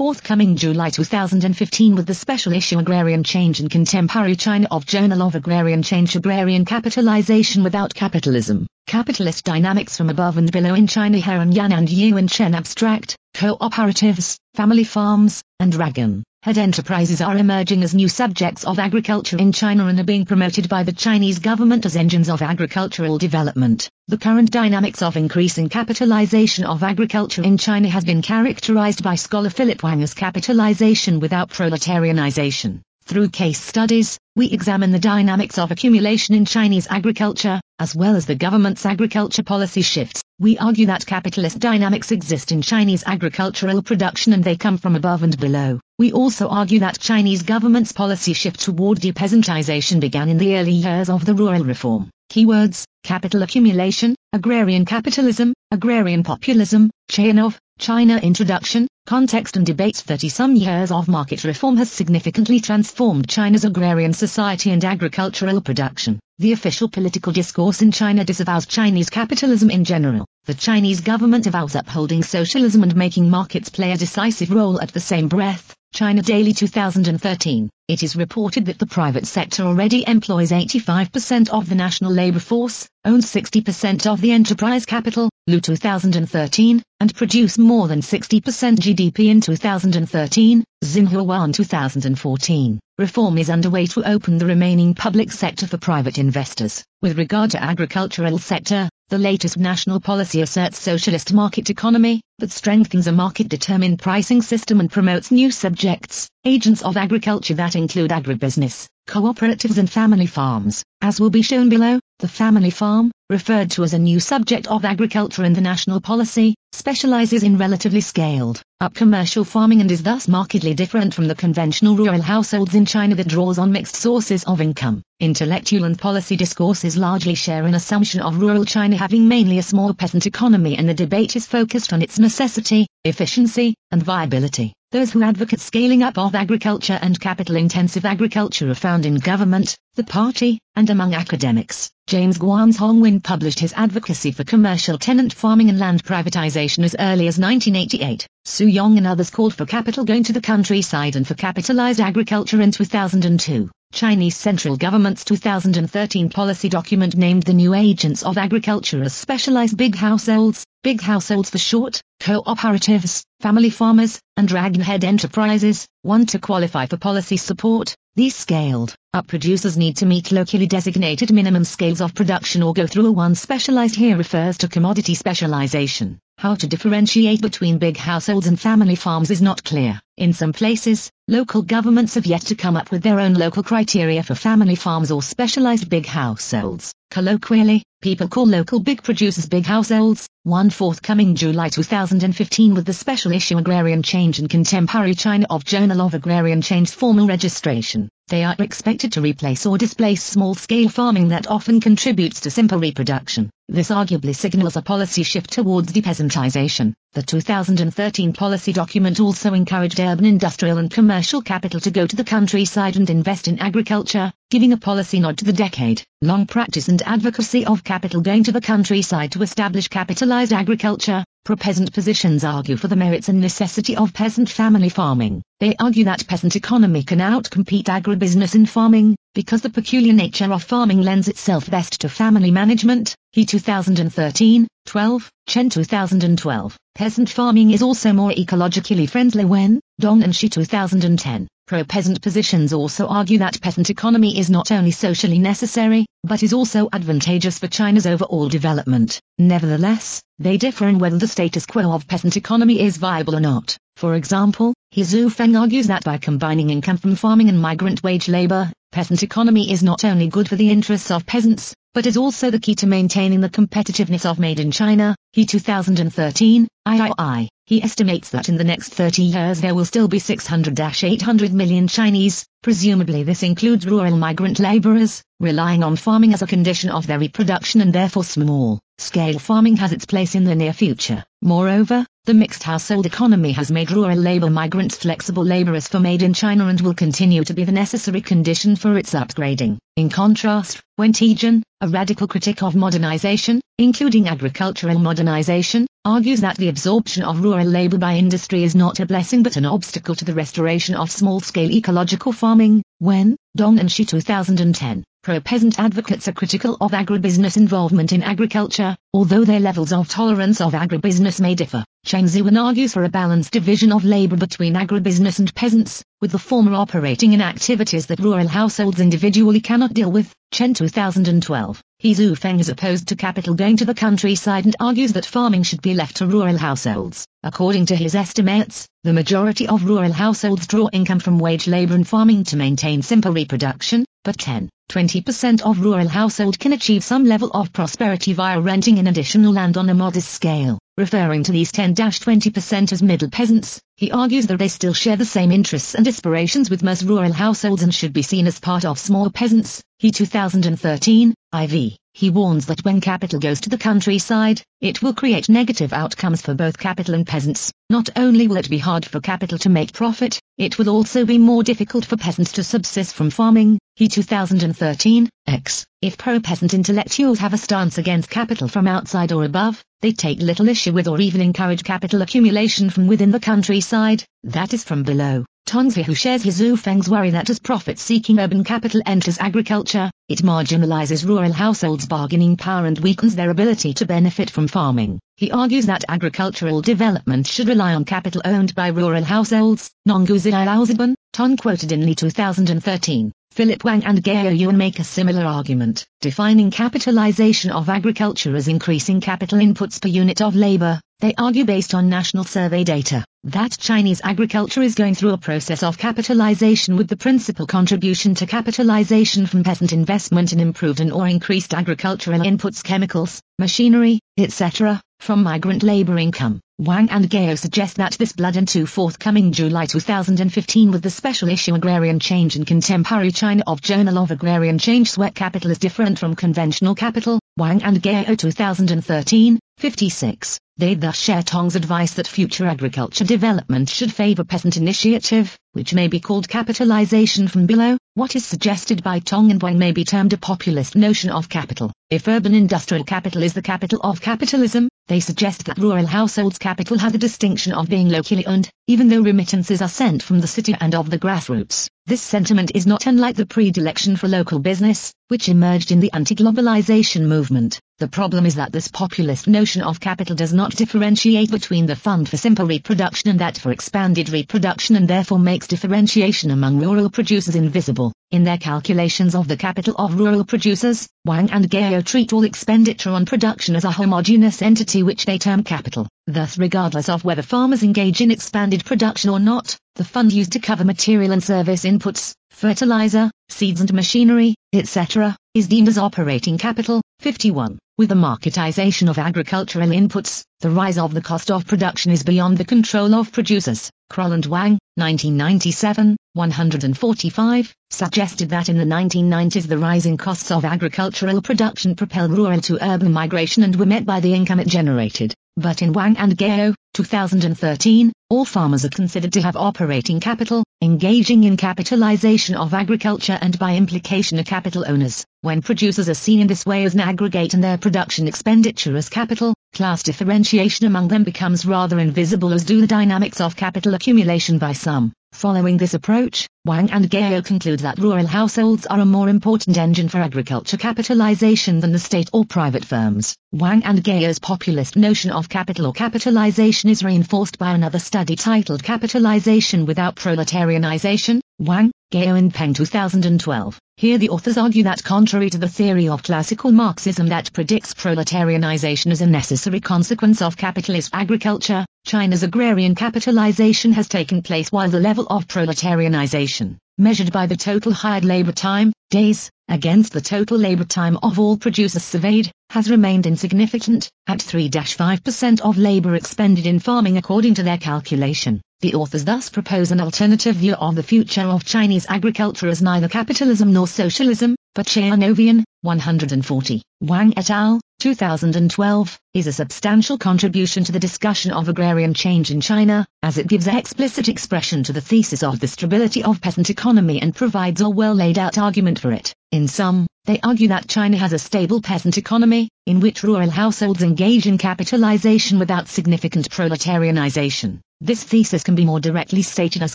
forthcoming July 2015 with the special issue Agrarian Change in Contemporary China of Journal of Agrarian Change Agrarian Capitalization Without Capitalism, Capitalist Dynamics from Above and Below in China Hairong Yan and Yuan Chen Abstract, Cooperatives, Family Farms, and Dragon Head enterprises are emerging as new subjects of agriculture in China and are being promoted by the Chinese government as engines of agricultural development. The current dynamics of increasing capitalization of agriculture in China has been characterized by scholar Philip Wang as capitalization without proletarianization. Through case studies, we examine the dynamics of accumulation in Chinese agriculture, as well as the government's agriculture policy shifts. We argue that capitalist dynamics exist in Chinese agricultural production and they come from above and below. We also argue that Chinese government's policy shift toward depeasantization began in the early years of the rural reform. Keywords, capital accumulation, agrarian capitalism, agrarian populism, chain of, China introduction, context and debates 30-some years of market reform has significantly transformed China's agrarian society and agricultural production. The official political discourse in China disavows Chinese capitalism in general. The Chinese government avows upholding socialism and making markets play a decisive role at the same breath. China Daily 2013. It is reported that the private sector already employs 85% of the national labor force, owns 60% of the enterprise capital, LU 2013, and produce more than 60% GDP in 2013, Xinhua 2014. Reform is underway to open the remaining public sector for private investors. With regard to agricultural sector, the latest national policy asserts socialist market economy, but strengthens a market-determined pricing system and promotes new subjects, agents of agriculture that include agribusiness, cooperatives and family farms. As will be shown below, the family farm, referred to as a new subject of agriculture in the national policy, specializes in relatively scaled up commercial farming and is thus markedly different from the conventional rural households in China that draws on mixed sources of income. Intellectual and policy discourses largely share an assumption of rural China having mainly a small peasant economy and the debate is focused on its necessity, efficiency, and viability. Those who advocate scaling up of agriculture and capital-intensive agriculture are found in government, the party, and among academics. James Guanzhongwen published his advocacy for commercial tenant farming and land privatization as early as 1988. Su Yong and others called for capital going to the countryside and for capitalized agriculture in 2002. Chinese central government's 2013 policy document named the new agents of agriculture as specialized big households, big households for short, cooperatives, family farmers, and dragonhead enterprises, want to qualify for policy support. These scaled up producers need to meet locally designated minimum scales of production or go through a one specialized here refers to commodity specialization. How to differentiate between big households and family farms is not clear. In some places, local governments have yet to come up with their own local criteria for family farms or specialized big households. Colloquially, people call local big producers big households. One forthcoming July 2015 with the special issue Agrarian Change in Contemporary China of Journal of Agrarian Change formal registration. They are expected to replace or displace small-scale farming that often contributes to simple reproduction. This arguably signals a policy shift towards depeasantization. The 2013 policy document also encouraged urban industrial and commercial capital to go to the countryside and invest in agriculture, giving a policy nod to the decade-long practice and advocacy of capital going to the countryside to establish capitalized agriculture. Pro-peasant positions argue for the merits and necessity of peasant family farming. They argue that peasant economy can outcompete agribusiness in farming, because the peculiar nature of farming lends itself best to family management. He 2013, 12, Chen 2012. Peasant farming is also more ecologically friendly when, Dong and Shi 2010. Pro-peasant positions also argue that peasant economy is not only socially necessary, but is also advantageous for China's overall development. Nevertheless, they differ in whether the status quo of peasant economy is viable or not. For example, He Feng argues that by combining income from farming and migrant wage labor, peasant economy is not only good for the interests of peasants, but is also the key to maintaining the competitiveness of Made in China. He 2013, III. He estimates that in the next 30 years there will still be 600-800 million Chinese, presumably this includes rural migrant laborers, relying on farming as a condition of their reproduction and therefore small scale farming has its place in the near future. Moreover, the mixed household economy has made rural labor migrants flexible laborers for made in China and will continue to be the necessary condition for its upgrading. In contrast, Wen Tiejun, a radical critic of modernization, including agricultural modernization, argues that the absorption of rural labor by industry is not a blessing but an obstacle to the restoration of small-scale ecological farming. Wen, Dong and Shi 2010. Pro-peasant advocates are critical of agribusiness involvement in agriculture, although their levels of tolerance of agribusiness may differ. Chen Zuan argues for a balanced division of labor between agribusiness and peasants, with the former operating in activities that rural households individually cannot deal with. Chen 2012. He Xuefeng is opposed to capital going to the countryside and argues that farming should be left to rural households. According to his estimates, the majority of rural households draw income from wage labor and farming to maintain simple reproduction, but 10 20% of rural household can achieve some level of prosperity via renting an additional land on a modest scale. Referring to these 10-20% as middle peasants, he argues that they still share the same interests and aspirations with most rural households and should be seen as part of small peasants. He 2013, IV. He warns that when capital goes to the countryside, it will create negative outcomes for both capital and peasants. Not only will it be hard for capital to make profit, it will also be more difficult for peasants to subsist from farming. He 2013, X. If pro-peasant intellectuals have a stance against capital from outside or above, they take little issue with or even encourage capital accumulation from within the countryside, that is from below. Tongzi who shares his Xuefeng's worry that as profit-seeking urban capital enters agriculture, it marginalizes rural households' bargaining power and weakens their ability to benefit from farming. He argues that agricultural development should rely on capital owned by rural households. Nonguzai Laozibun, Ton quoted in Li 2013. Philip Wang and Gao Yuan make a similar argument, defining capitalization of agriculture as increasing capital inputs per unit of labor. They argue based on national survey data that Chinese agriculture is going through a process of capitalization with the principal contribution to capitalization from peasant investment in improved and or increased agricultural inputs chemicals, machinery, etc., from migrant labor income. Wang and Gao suggest that this blood into forthcoming July 2015 with the special issue Agrarian Change in Contemporary China of Journal of Agrarian Change Sweat Capital is different from conventional capital, Wang and Gao 2013, 56. They thus share Tong's advice that future agriculture development should favor peasant initiative, which may be called capitalization from below. What is suggested by Tong and Wang may be termed a populist notion of capital. If urban industrial capital is the capital of capitalism, they suggest that rural households' capital has the distinction of being locally owned, even though remittances are sent from the city and of the grassroots. This sentiment is not unlike the predilection for local business, which emerged in the anti-globalization movement. The problem is that this populist notion of capital does not differentiate between the fund for simple reproduction and that for expanded reproduction and therefore makes differentiation among rural producers invisible. In their calculations of the capital of rural producers, Wang and Gao treat all expenditure on production as a homogeneous entity which they term capital. Thus regardless of whether farmers engage in expanded production or not, the fund used to cover material and service inputs, fertilizer, seeds and machinery, etc., is deemed as operating capital. 51. With the marketization of agricultural inputs, the rise of the cost of production is beyond the control of producers. Croll and Wang, 1997, 145, suggested that in the 1990s the rising costs of agricultural production propelled rural to urban migration and were met by the income it generated. But in Wang and Gao, 2013, all farmers are considered to have operating capital, engaging in capitalization of agriculture and by implication are capital owners. When producers are seen in this way as an aggregate and their production expenditure as capital, class differentiation among them becomes rather invisible as do the dynamics of capital accumulation by some. Following this approach, Wang and Gao conclude that rural households are a more important engine for agriculture capitalization than the state or private firms. Wang and Gao's populist notion of capital or capitalization is reinforced by another study titled Capitalization Without Proletarianization, Wang, Gao and Peng 2012. Here the authors argue that contrary to the theory of classical Marxism that predicts proletarianization as a necessary consequence of capitalist agriculture, China's agrarian capitalization has taken place while the level of proletarianization, measured by the total hired labor time, days, against the total labor time of all producers surveyed, has remained insignificant, at 3-5% of labor expended in farming according to their calculation. The authors thus propose an alternative view of the future of Chinese agriculture as neither capitalism nor socialism, but Chayanovian, 140. Wang et al., 2012, is a substantial contribution to the discussion of agrarian change in China, as it gives explicit expression to the thesis of the stability of peasant economy and provides a well laid out argument for it. In sum, they argue that China has a stable peasant economy, in which rural households engage in capitalization without significant proletarianization. This thesis can be more directly stated as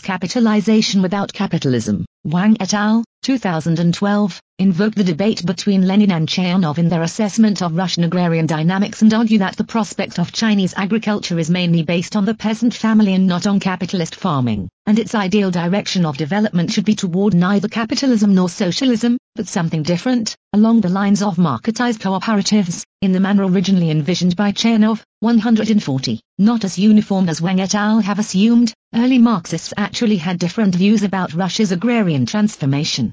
capitalization without capitalism. Wang et al., 2012, invoke the debate between Lenin and Chayanov in their assessment of Russian agrarian dynamics and argue that the prospect of Chinese agriculture is mainly based on the peasant family and not on capitalist farming, and its ideal direction of development should be toward neither capitalism nor socialism, but something different, along the lines of marketized cooperatives, in the manner originally envisioned by Chayanov, 140. Not as uniform as Wang et al. have assumed, early Marxists actually had different views about Russia's agrarian transformation.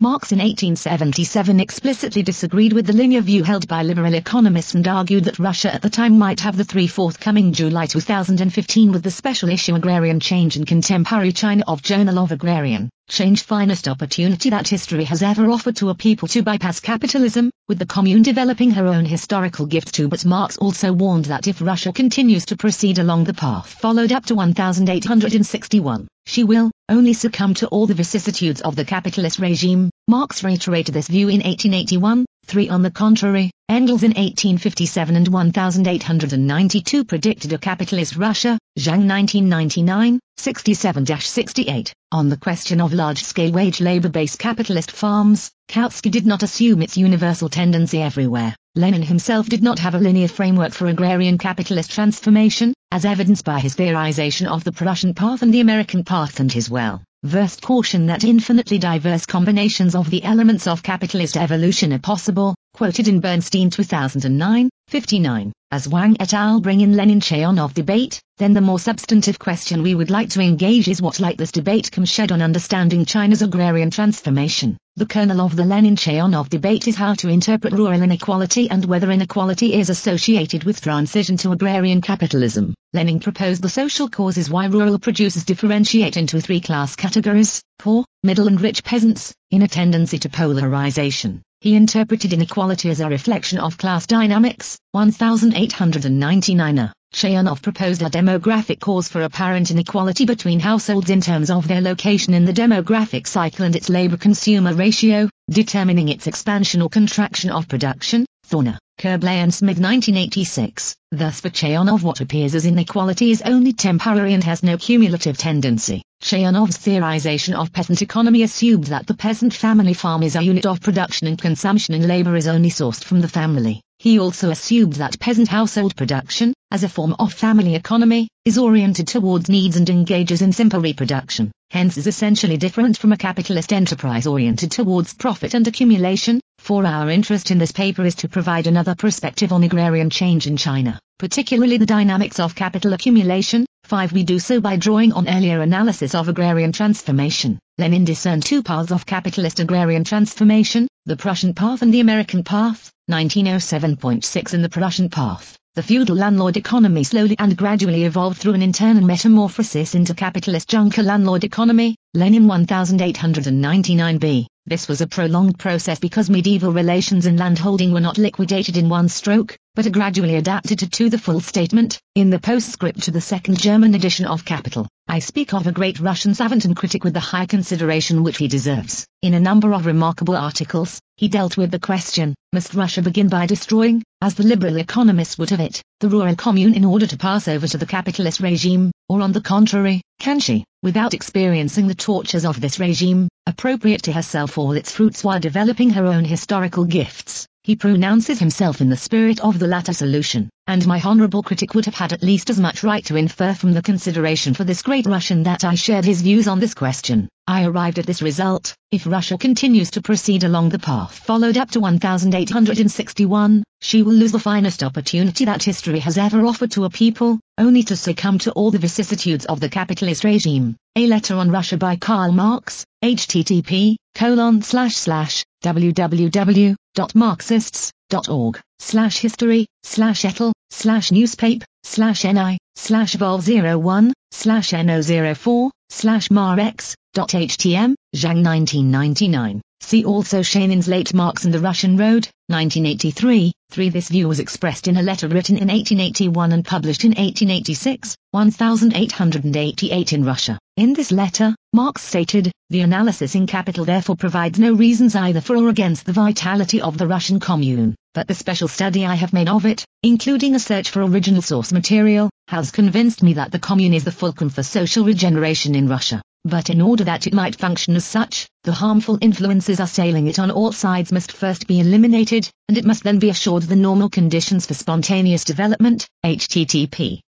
Marx in 1877 explicitly disagreed with the linear view held by liberal economists and argued that Russia at the time might have the three forthcoming July 2015 with the special issue Agrarian Change in Contemporary China of Journal of Agrarian Change finest opportunity that history has ever offered to a people to bypass capitalism, with the commune developing her own historical gift too but Marx also warned that if Russia continues to proceed along the path followed up to 1861, she will only succumb to all the vicissitudes of the capitalist regime. Marx reiterated this view in 1881, 3 on the contrary, Engels in 1857 and 1892 predicted a capitalist Russia, Zhang 1999, 67-68. On the question of large-scale wage labor-based capitalist farms, Kautsky did not assume its universal tendency everywhere. Lenin himself did not have a linear framework for agrarian capitalist transformation, as evidenced by his theorization of the Prussian path and the American path and his well versed caution that infinitely diverse combinations of the elements of capitalist evolution are possible, quoted in Bernstein 2009, 59. As Wang et al. bring in Lenin-Chayanov debate, then the more substantive question we would like to engage is what light this debate can shed on understanding China's agrarian transformation. The kernel of the Lenin-Chayanov debate is how to interpret rural inequality and whether inequality is associated with transition to agrarian capitalism. Lenin proposed the social causes why rural producers differentiate into three class categories, poor, middle and rich peasants, in a tendency to polarization. He interpreted inequality as a reflection of class dynamics. 1899 Chayanov proposed a demographic cause for apparent inequality between households in terms of their location in the demographic cycle and its labor-consumer ratio, determining its expansion or contraction of production. Thorner, Kerblay and Smith 1986. Thus for Chayanov what appears as inequality is only temporary and has no cumulative tendency. Chayanov's theorization of peasant economy assumed that the peasant family farm is a unit of production and consumption and labor is only sourced from the family. He also assumed that peasant household production, as a form of family economy, is oriented towards needs and engages in simple reproduction, hence is essentially different from a capitalist enterprise oriented towards profit and accumulation, for our interest in this paper is to provide another perspective on agrarian change in China, particularly the dynamics of capital accumulation. 5. We do so by drawing on earlier analysis of agrarian transformation. Lenin discerned two paths of capitalist agrarian transformation, the Prussian path and the American path, 1907.6 in the Prussian path. The feudal landlord economy slowly and gradually evolved through an internal metamorphosis into capitalist junker landlord economy, Lenin 1899b. This was a prolonged process because medieval relations and landholding were not liquidated in one stroke, but are gradually adapted to, to the full statement, in the postscript to the second German edition of Capital. I speak of a great Russian savant and critic with the high consideration which he deserves. In a number of remarkable articles, he dealt with the question, must Russia begin by destroying, as the liberal economists would have it, the rural commune in order to pass over to the capitalist regime, or on the contrary, can she, without experiencing the tortures of this regime, appropriate to herself all its fruits while developing her own historical gifts? He pronounces himself in the spirit of the latter solution, and my honorable critic would have had at least as much right to infer from the consideration for this great Russian that I shared his views on this question. I arrived at this result, if Russia continues to proceed along the path followed up to 1861, she will lose the finest opportunity that history has ever offered to a people, only to succumb to all the vicissitudes of the capitalist regime. A letter on Russia by Karl Marx, http, colon slash slash, www.marxists.org, slash history, slash etal, slash newspaper, slash ni, slash vol01, slash no04, slash marx, htm, Zhang 1999. See also Shanin's Late Marx and the Russian Road, 1983. 3. This view was expressed in a letter written in 1881 and published in 1886, 1888 in Russia. In this letter, Marx stated, the analysis in Capital therefore provides no reasons either for or against the vitality of the Russian commune, but the special study I have made of it, including a search for original source material, has convinced me that the commune is the fulcrum for social regeneration in Russia. But in order that it might function as such, the harmful influences assailing it on all sides must first be eliminated, and it must then be assured the normal conditions for spontaneous development. http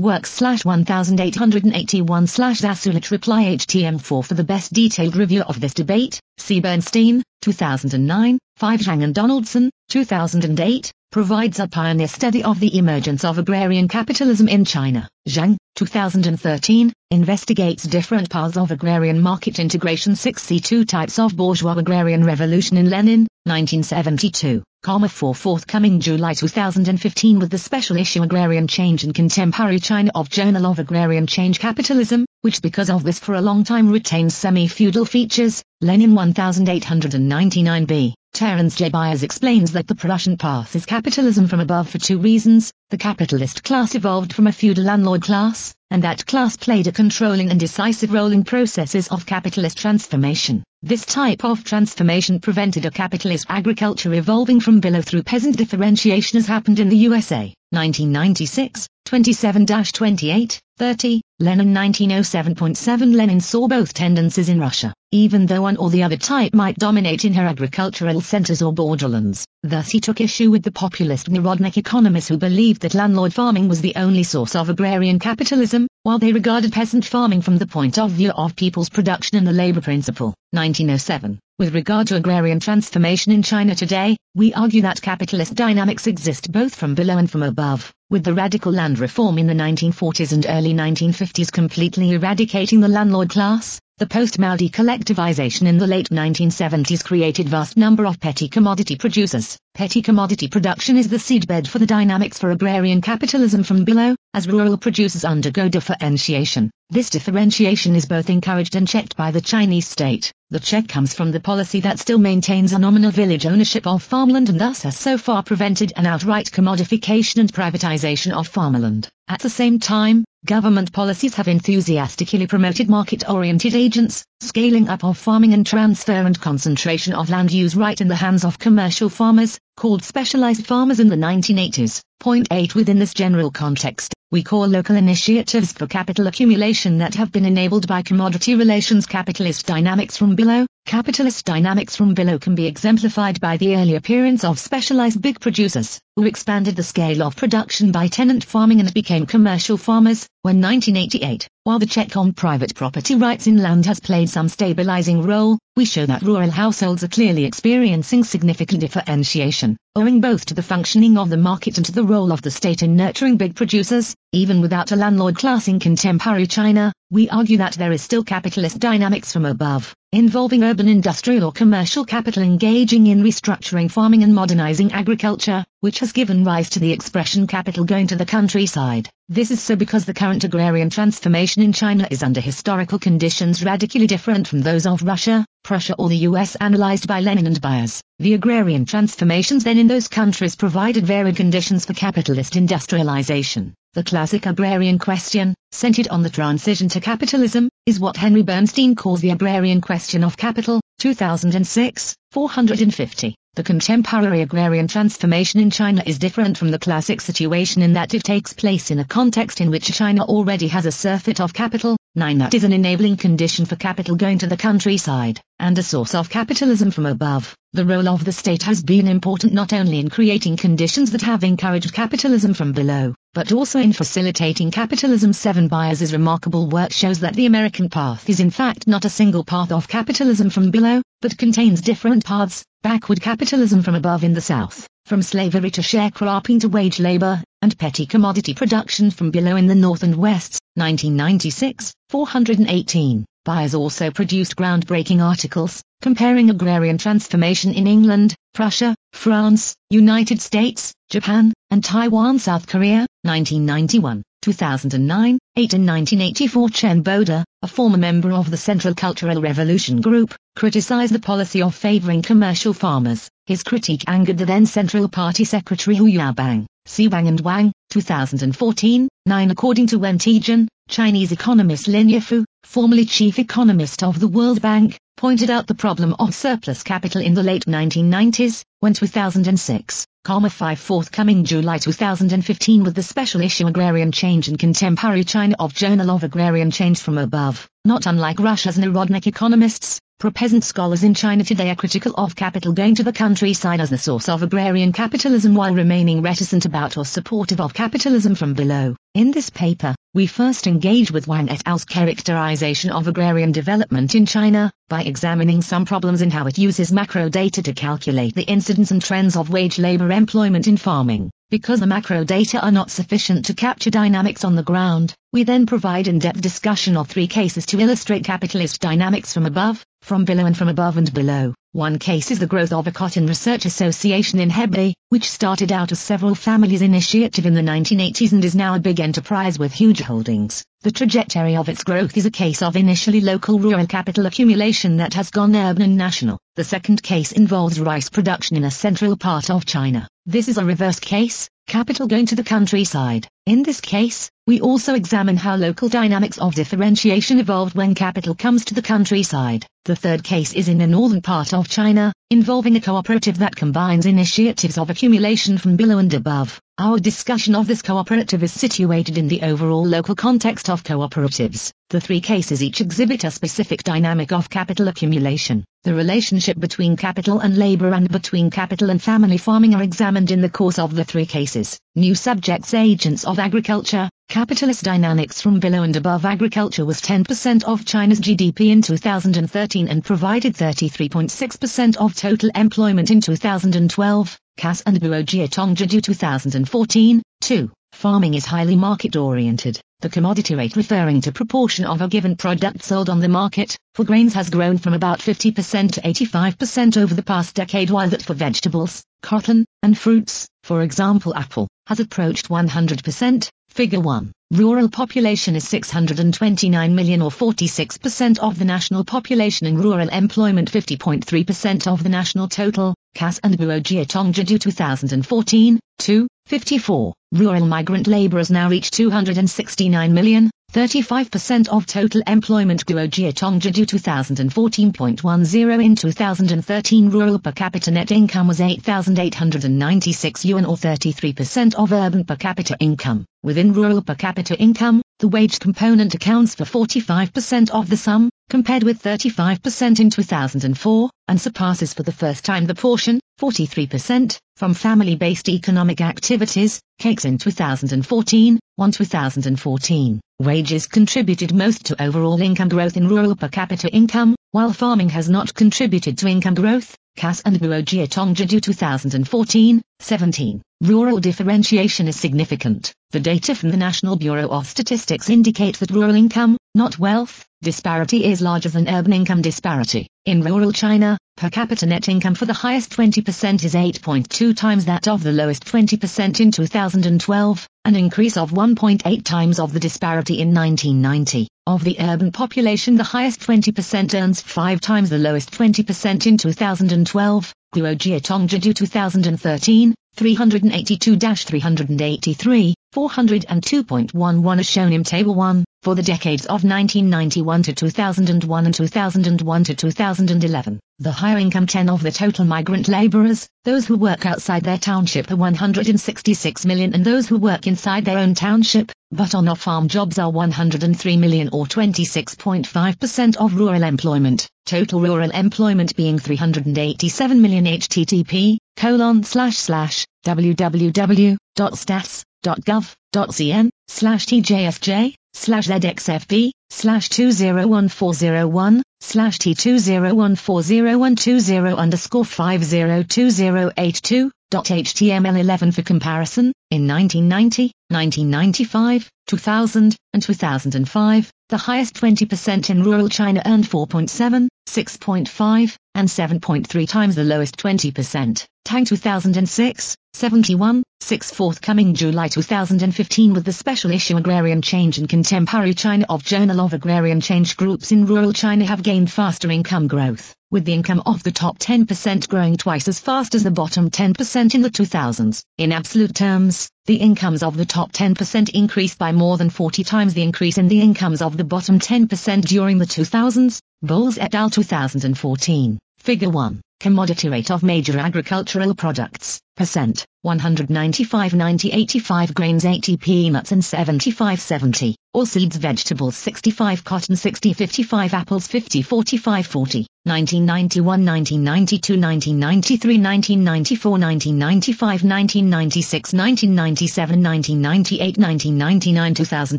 works slash 1881 slash Zasulich reply HTM4 for the best detailed review of this debate. C. Bernstein, 2009, 5 Zhang and Donaldson, 2008, provides a pioneer study of the emergence of agrarian capitalism in China. Zhang, 2013, investigates different paths of agrarian market integration 6C2 types of bourgeois agrarian revolution in Lenin, 1972, comma for forthcoming July 2015 with the special issue Agrarian Change in Contemporary China of Journal of Agrarian Change Capitalism, which because of this for a long time retains semi-feudal features, Lenin 1899b. Terence J. Byres explains that the Prussian path is capitalism from above for two reasons, the capitalist class evolved from a feudal landlord class, and that class played a controlling and decisive role in processes of capitalist transformation. This type of transformation prevented a capitalist agriculture evolving from below through peasant differentiation as happened in the USA. 1996, 27-28, 30, Lenin 1907.7 Lenin saw both tendencies in Russia, even though one or the other type might dominate in her agricultural centers or borderlands. Thus he took issue with the populist Narodnik economists who believed that landlord farming was the only source of agrarian capitalism, while they regarded peasant farming from the point of view of people's production and the labor principle. 1907. With regard to agrarian transformation in China today, we argue that capitalist dynamics exist both from below and from above, with the radical land reform in the 1940s and early 1950s completely eradicating the landlord class. The post-Mao collectivization in the late 1970s created vast number of petty commodity producers. Petty commodity production is the seedbed for the dynamics for agrarian capitalism from below, as rural producers undergo differentiation. This differentiation is both encouraged and checked by the Chinese state. The check comes from the policy that still maintains a nominal village ownership of farmland and thus has so far prevented an outright commodification and privatization of farmland. At the same time, government policies have enthusiastically promoted market-oriented agents, scaling up of farming and transfer and concentration of land use right in the hands of commercial farmers, called specialized farmers in the 1980s. Point 8 Within this general context, we call local initiatives for capital accumulation that have been enabled by commodity relations capitalist dynamics from below. Capitalist dynamics from below can be exemplified by the early appearance of specialized big producers, who expanded the scale of production by tenant farming and became commercial farmers, when 1988, while the check on private property rights in land has played some stabilizing role, we show that rural households are clearly experiencing significant differentiation, owing both to the functioning of the market and to the role of the state in nurturing big producers, even without a landlord class in contemporary China, we argue that there is still capitalist dynamics from above, involving urban industrial or commercial capital engaging in restructuring farming and modernizing agriculture, which has given rise to the expression capital going to the countryside. This is so because the current agrarian transformation in China is under historical conditions radically different from those of Russia, Prussia or the US analyzed by Lenin and Byres. The agrarian transformations then in those countries provided varied conditions for capitalist industrialization. The classic agrarian question, centered on the transition to capitalism, is what Henry Bernstein calls the agrarian question of capital, 2006, 450. The contemporary agrarian transformation in China is different from the classic situation in that it takes place in a context in which China already has a surfeit of capital, 9 that is an enabling condition for capital going to the countryside, and a source of capitalism from above. The role of the state has been important not only in creating conditions that have encouraged capitalism from below, but also in facilitating capitalism. 7 Byres' remarkable work shows that the American path is in fact not a single path of capitalism from below, but contains different paths, backward capitalism from above in the South, from slavery to sharecropping to wage labor, and petty commodity production from below in the North and West. 1996, 418. Byres also produced groundbreaking articles, comparing agrarian transformation in England, Prussia, France, United States, Japan, and Taiwan South Korea, 1991. 2009, 8 In 1984 Chen Boda, a former member of the Central Cultural Revolution Group, criticized the policy of favoring commercial farmers. His critique angered the then Central Party Secretary Hu Yaobang. Si Wang and Wang, 2014, 9 According to Wen Tiejun, Chinese economist Lin Yifu, formerly chief economist of the World Bank, pointed out the problem of surplus capital in the late 1990s, when 2006, 5 forthcoming July 2015 with the special issue Agrarian Change in Contemporary China of Journal of Agrarian Change from Above. Not unlike Russia's Narodnik economists, pro-peasant scholars in China today are critical of capital going to the countryside as the source of agrarian capitalism while remaining reticent about or supportive of capitalism from below. In this paper, we first engage with Wang et al.'s characterization of agrarian development in China, by examining some problems in how it uses macro data to calculate the incidence and trends of wage labor employment in farming. Because the macro data are not sufficient to capture dynamics on the ground, we then provide in-depth discussion of three cases to illustrate capitalist dynamics from above, from below and from above and below. One case is the growth of a cotton research association in Hebei, which started out as several families' initiative in the 1980s and is now a big enterprise with huge holdings. The trajectory of its growth is a case of initially local rural capital accumulation that has gone urban and national. The second case involves rice production in a central part of China. This is a reverse case, capital going to the countryside. In this case, we also examine how local dynamics of differentiation evolved when capital comes to the countryside. The third case is in the northern part of China, involving a cooperative that combines initiatives of accumulation from below and above. Our discussion of this cooperative is situated in the overall local context of cooperatives. The three cases each exhibit a specific dynamic of capital accumulation. The relationship between capital and labor and between capital and family farming are examined in the course of the three cases. New subjects agents of agriculture, capitalist dynamics from below and above agriculture was 10% of China's GDP in 2013 and provided 33.6% of total employment in 2012. Cass and Guo Jiatongzhi 2014, 2. Farming is highly market-oriented. The commodity rate referring to proportion of a given product sold on the market, for grains has grown from about 50% to 85% over the past decade while that for vegetables, cotton, and fruits, for example apple, has approached 100%. Figure 1. Rural population is 629 million or 46% of the national population and rural employment 50.3% of the national total. Cass and Guo Jiatongzhi 2014, 2, 54. Rural migrant laborers now reach 269 million, 35% of total employment Guo Jiatongzhi 2014.10 in 2013 rural per capita net income was 8,896 yuan or 33% of urban per capita income. Within rural per capita income, the wage component accounts for 45% of the sum, compared with 35% in 2004, and surpasses for the first time the portion, 43%, from family-based economic activities, cakes in 2014, 1 2014. Wages contributed most to overall income growth in rural per capita income, while farming has not contributed to income growth. Cass and Guo Jiatongzhi 2014, 17. Rural differentiation is significant. The data from the National Bureau of Statistics indicate that rural income, not wealth, disparity is larger than urban income disparity. In rural China, per capita net income for the highest 20% is 8.2 times that of the lowest 20% in 2012, an increase of 1.8 times of the disparity in 1990. Of the urban population the highest 20% earns 5 times the lowest 20% in 2012, Guo Jiatongzhi 2013, 382-383, 402.11 as shown in Table 1, for the decades of 1991 to 2001 and 2001 to 2011. The higher income 10 of the total migrant laborers, those who work outside their township are 166 million and those who work inside their own township, but on off-farm jobs are 103 million or 26.5% of rural employment, total rural employment being 387 million http, colon slash slash, www.stats.gov.cn, slash tjfj, slash zxfb, slash 201401, slash T20140120 underscore 502082, HTML11 for comparison, in 1990, 1995, 2000, and 2005, the highest 20% in rural China earned 4.7, 6.5, and 7.3 times the lowest 20%. Tang 2006, 71, 6 forthcoming July 2015 with the special issue Agrarian Change in Contemporary China of Journal of Agrarian Change Groups in Rural China have gained faster income growth, with the income of the top 10% growing twice as fast as the bottom 10% in the 2000s. In absolute terms, the incomes of the top 10% increased by more than 40 times the increase in the incomes of the bottom 10% during the 2000s, Bowles et al. 2014. Figure 1. Commodity rate of major agricultural products, percent, 195 90 85 grains 80 peanuts and 75 70, all seeds vegetables 65 cotton 60 55 apples 50 45 40, 1991 1992 1993 1994 1995 1996 1997 1998 1999 2000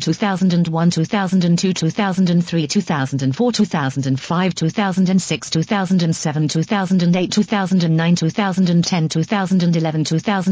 2001 2002 2003 2004 2005 2006 2007 2008 2009 2010 2011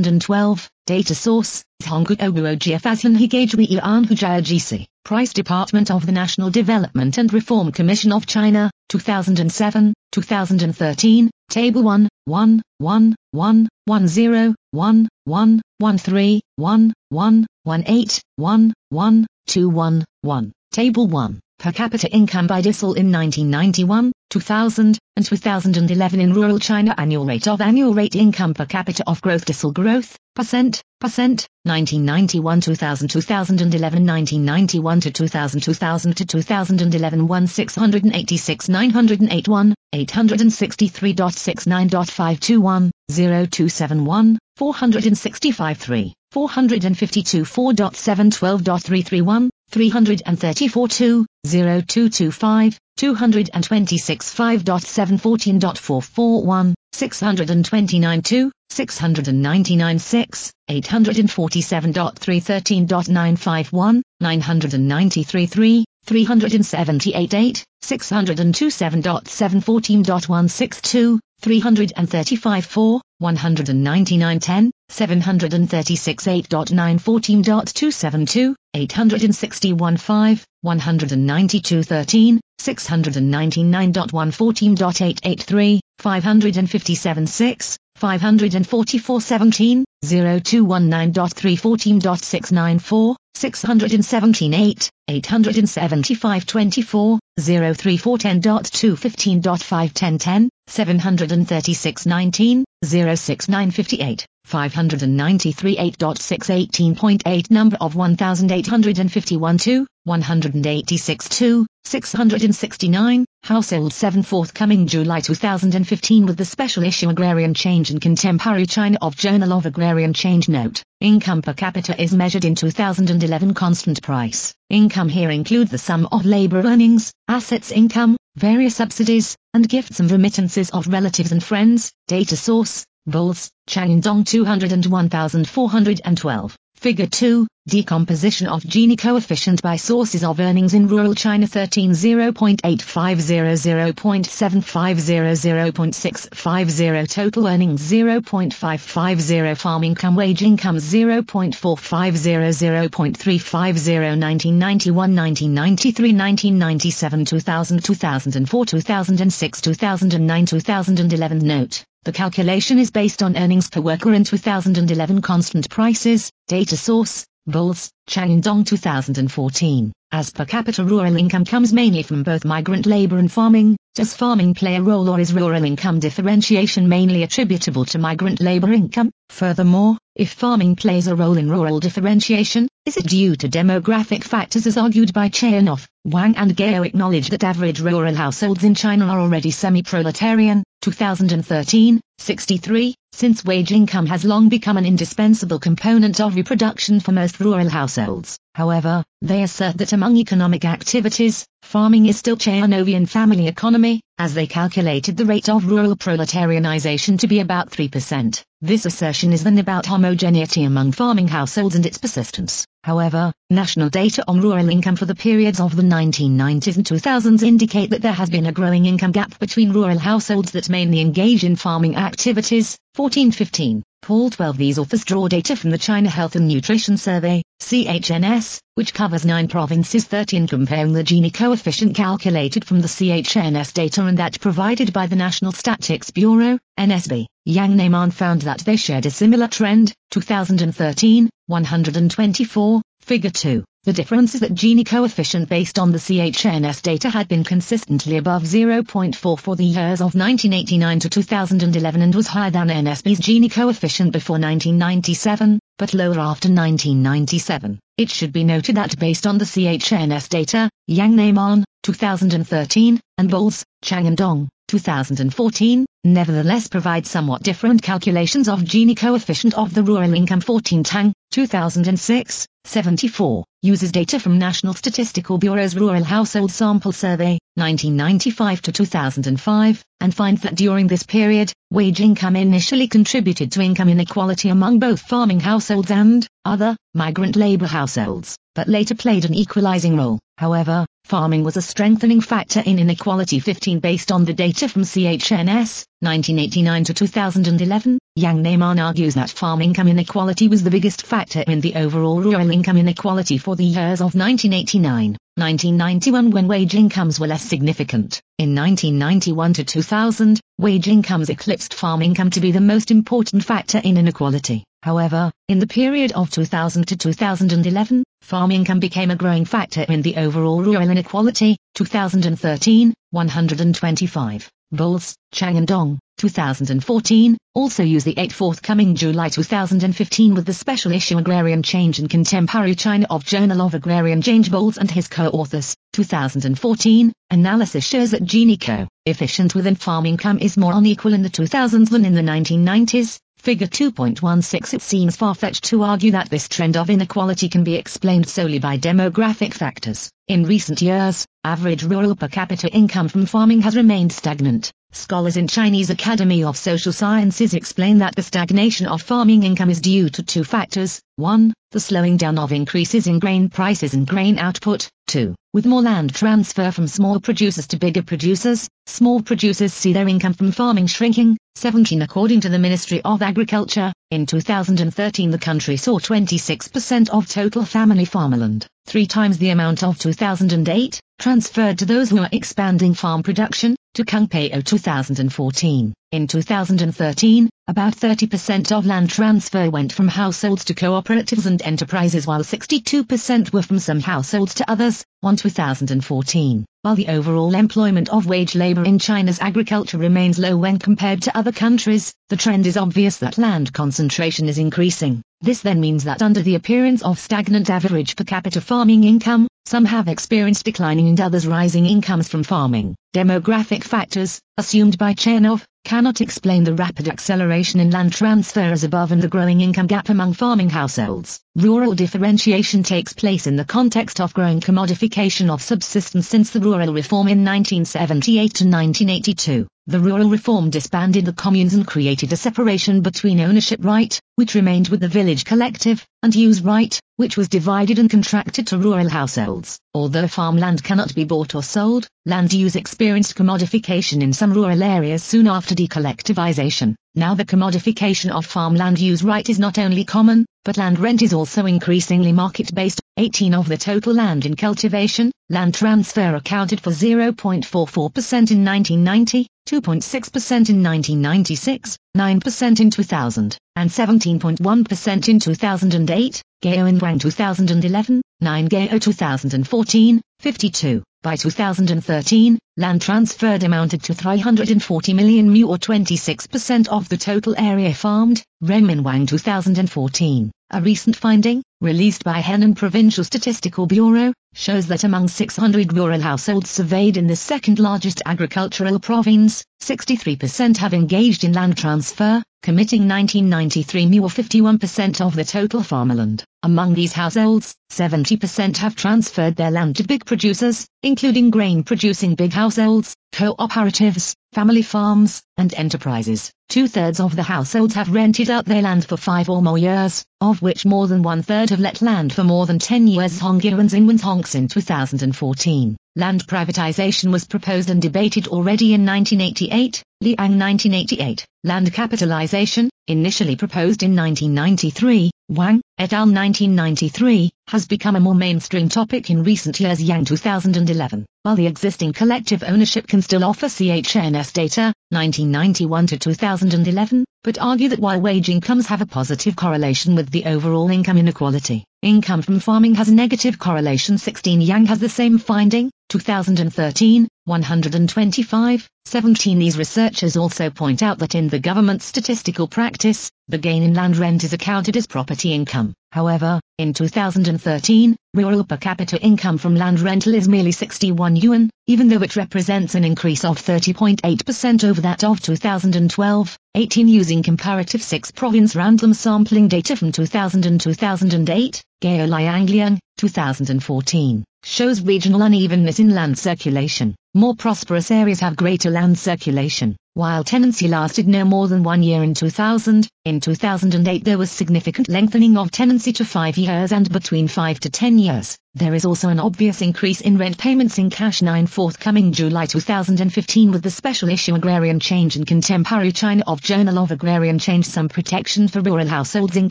2012 Data source, Hongu Oguo Fazlan Higajui Anhujayajisi, Price Department of the National Development and Reform Commission of China, 2007, 2013, Table 1, 1, 1, 1, 1 0, 1, 1, 1 3, 1, 1, 1 8, 1, 1, 2 1, 1. Table 1. Per capita income by decile in 1991, 2000, and 2011 in rural China annual rate of annual rate income per capita of growth decile growth, percent, percent, 1991 2000 2011 1991 to 2000 2000 to 2011 1 686 908 1 863.69.521 0271 465 3 452 4.712.331 334 2 0225 226 5.714.441 629 2 699 6 847.313.951 993 3 378 8 602 7.714.162 335 4 199 10 736 8.914.272 861 5 192 13 699.114.883 557 6 544 17 0219.314.694 617 8 875 24 03410.215.51010 736 19 06958 593 8.618.8 number of 1851 2 186 2 669 Household 7 forthcoming July 2015 with the special issue Agrarian Change in Contemporary China of Journal of Agrarian Change Note. Income per capita is measured in 2011 constant price. Income here include the sum of labor earnings, assets income, various subsidies, and gifts and remittances of relatives and friends. Data source, Bowles, Changdong 201,412. Figure 2, decomposition of Gini coefficient by sources of earnings in rural China 13 0.8500 0.750 0.650 total earnings 0.550 farm income wage income 0.450 0.350 1991 1993 1997 2000 2004 2006 2009 2011 note the calculation is based on earnings per worker in 2011 constant prices, data source, Bowles, Changdong 2014. As per capita rural income comes mainly from both migrant labor and farming, does farming play a role or is rural income differentiation mainly attributable to migrant labor income? Furthermore, if farming plays a role in rural differentiation, is it due to demographic factors as argued by Chayanov? Wang and Gao acknowledge that average rural households in China are already semi-proletarian, 2013, 63, since wage income has long become an indispensable component of reproduction for most rural households. However, they assert that among economic activities, farming is still Chayanovian family economy, as they calculated the rate of rural proletarianization to be about 3%. This assertion is then about homogeneity among farming households and its persistence. However, national data on rural income for the periods of the 1990s and 2000s indicate that there has been a growing income gap between rural households that mainly engage in farming activities, 1415, Paul 12 These authors draw data from the China Health and Nutrition Survey, CHNS, which covers 9 provinces 13 comparing the Gini coefficient calculated from the CHNS data and that provided by the National Statistics Bureau, NSB. Yang Neiman found that they shared a similar trend, 2013, 124, figure 2. The difference is that Gini coefficient based on the CHNS data had been consistently above 0.4 for the years of 1989 to 2011 and was higher than NSB's Gini coefficient before 1997, but lower after 1997. It should be noted that based on the CHNS data, Yang Neiman, 2013, and Bowles, Chang and Dong, 2014, nevertheless provide somewhat different calculations of Gini coefficient of the rural income 14 Tang, 2006, 74, uses data from National Statistical Bureau's Rural Household Sample Survey, 1995 to 2005, and finds that during this period, wage income initially contributed to income inequality among both farming households and other migrant labor households, but later played an equalizing role. However, farming was a strengthening factor in inequality 15 based on the data from CHNS, 1989 to 2011. Yang Neiman argues that farm income inequality was the biggest factor in the overall rural income inequality for the years of 1989, 1991 when wage incomes were less significant. In 1991 to 2000, wage incomes eclipsed farm income to be the most important factor in inequality. However, in the period of 2000 to 2011, farm income became a growing factor in the overall rural inequality, 2013, 125. Bowles, Chang and Dong, 2014, also use the 8 forthcoming July 2015 with the special issue Agrarian Change in Contemporary China of Journal of Agrarian Change Bowles and his co-authors, 2014, analysis shows that Gini co-efficient within farm income is more unequal in the 2000s than in the 1990s, Figure 2.16 It seems far-fetched to argue that this trend of inequality can be explained solely by demographic factors. In recent years, average rural per capita income from farming has remained stagnant. Scholars in Chinese Academy of Social Sciences explain that the stagnation of farming income is due to two factors. 1. The slowing down of increases in grain prices and grain output. 2. With more land transfer from small producers to bigger producers, small producers see their income from farming shrinking. 17 According to the Ministry of Agriculture, in 2013 the country saw 26% of total family farmland, three times the amount of 2008, transferred to those who are expanding farm production, to Kangpao 2014. In 2013, about 30% of land transfer went from households to cooperatives and enterprises while 62% were from some households to others, 1 2014. While the overall employment of wage labor in China's agriculture remains low when compared to other countries, the trend is obvious that land concentration is increasing. This then means that under the appearance of stagnant average per capita farming income, some have experienced declining and others rising incomes from farming. Demographic factors, assumed by Chayanov, cannot explain the rapid acceleration in land transfer as above and the growing income gap among farming households. Rural differentiation takes place in the context of growing commodification of subsistence since the rural reform in 1978 to 1982. The rural reform disbanded the communes and created a separation between ownership right, which remained with the village collective, and use right, which was divided and contracted to rural households. Although farmland cannot be bought or sold, land use experienced commodification in some rural areas soon after decollectivization. Now the commodification of farmland use right is not only common, but land rent is also increasingly market-based. 18 of the total land in cultivation, land transfer accounted for 0.44% in 1990, 2.6% in 1996, 9% in 2000, and 17.1% in 2008, Gao and Wang 2011, 9 Gao 2014, 52. By 2013, land transferred amounted to 340 million mu or 26% of the total area farmed, Renmin Wang 2014. A recent finding, released by Henan Provincial Statistical Bureau, shows that among 600 rural households surveyed in the second largest agricultural province, 63% have engaged in land transfer, committing 1993 mu or 51% of the total farmland. Among these households, 70% have transferred their land to big producers, including grain-producing big households, cooperatives, family farms, and enterprises. Two-thirds of the households have rented out their land for five or more years, of which more than one-third have let land for more than 10 years Xinwen Honks in 2014. Land privatization was proposed and debated already in 1988, Liang 1988, Land Capitalization, initially proposed in 1993, Wang, et al. 1993, has become a more mainstream topic in recent years Yang 2011. While the existing collective ownership can still offer CHNS data, 1991 to 2011, but argue that while wage incomes have a positive correlation with the overall income inequality, income from farming has a negative correlation 16 Yang has the same finding, 2013, 125, 17 These researchers also point out that in the government statistical practice, the gain in land rent is accounted as property income. However, in 2013, rural per capita income from land rental is merely 61 yuan, even though it represents an increase of 30.8% over that of 2012, 18 using comparative 6 province random sampling data from 2000 and 2008, Gao Liangliang, 2014, shows regional unevenness in land circulation. More prosperous areas have greater land circulation, while tenancy lasted no more than one year in 2000. In 2008 there was significant lengthening of tenancy to five years and between five to ten years. There is also an obvious increase in rent payments in cash 9 forthcoming July 2015 with the special issue Agrarian Change in Contemporary China of Journal of Agrarian Change Some Protection for Rural Households in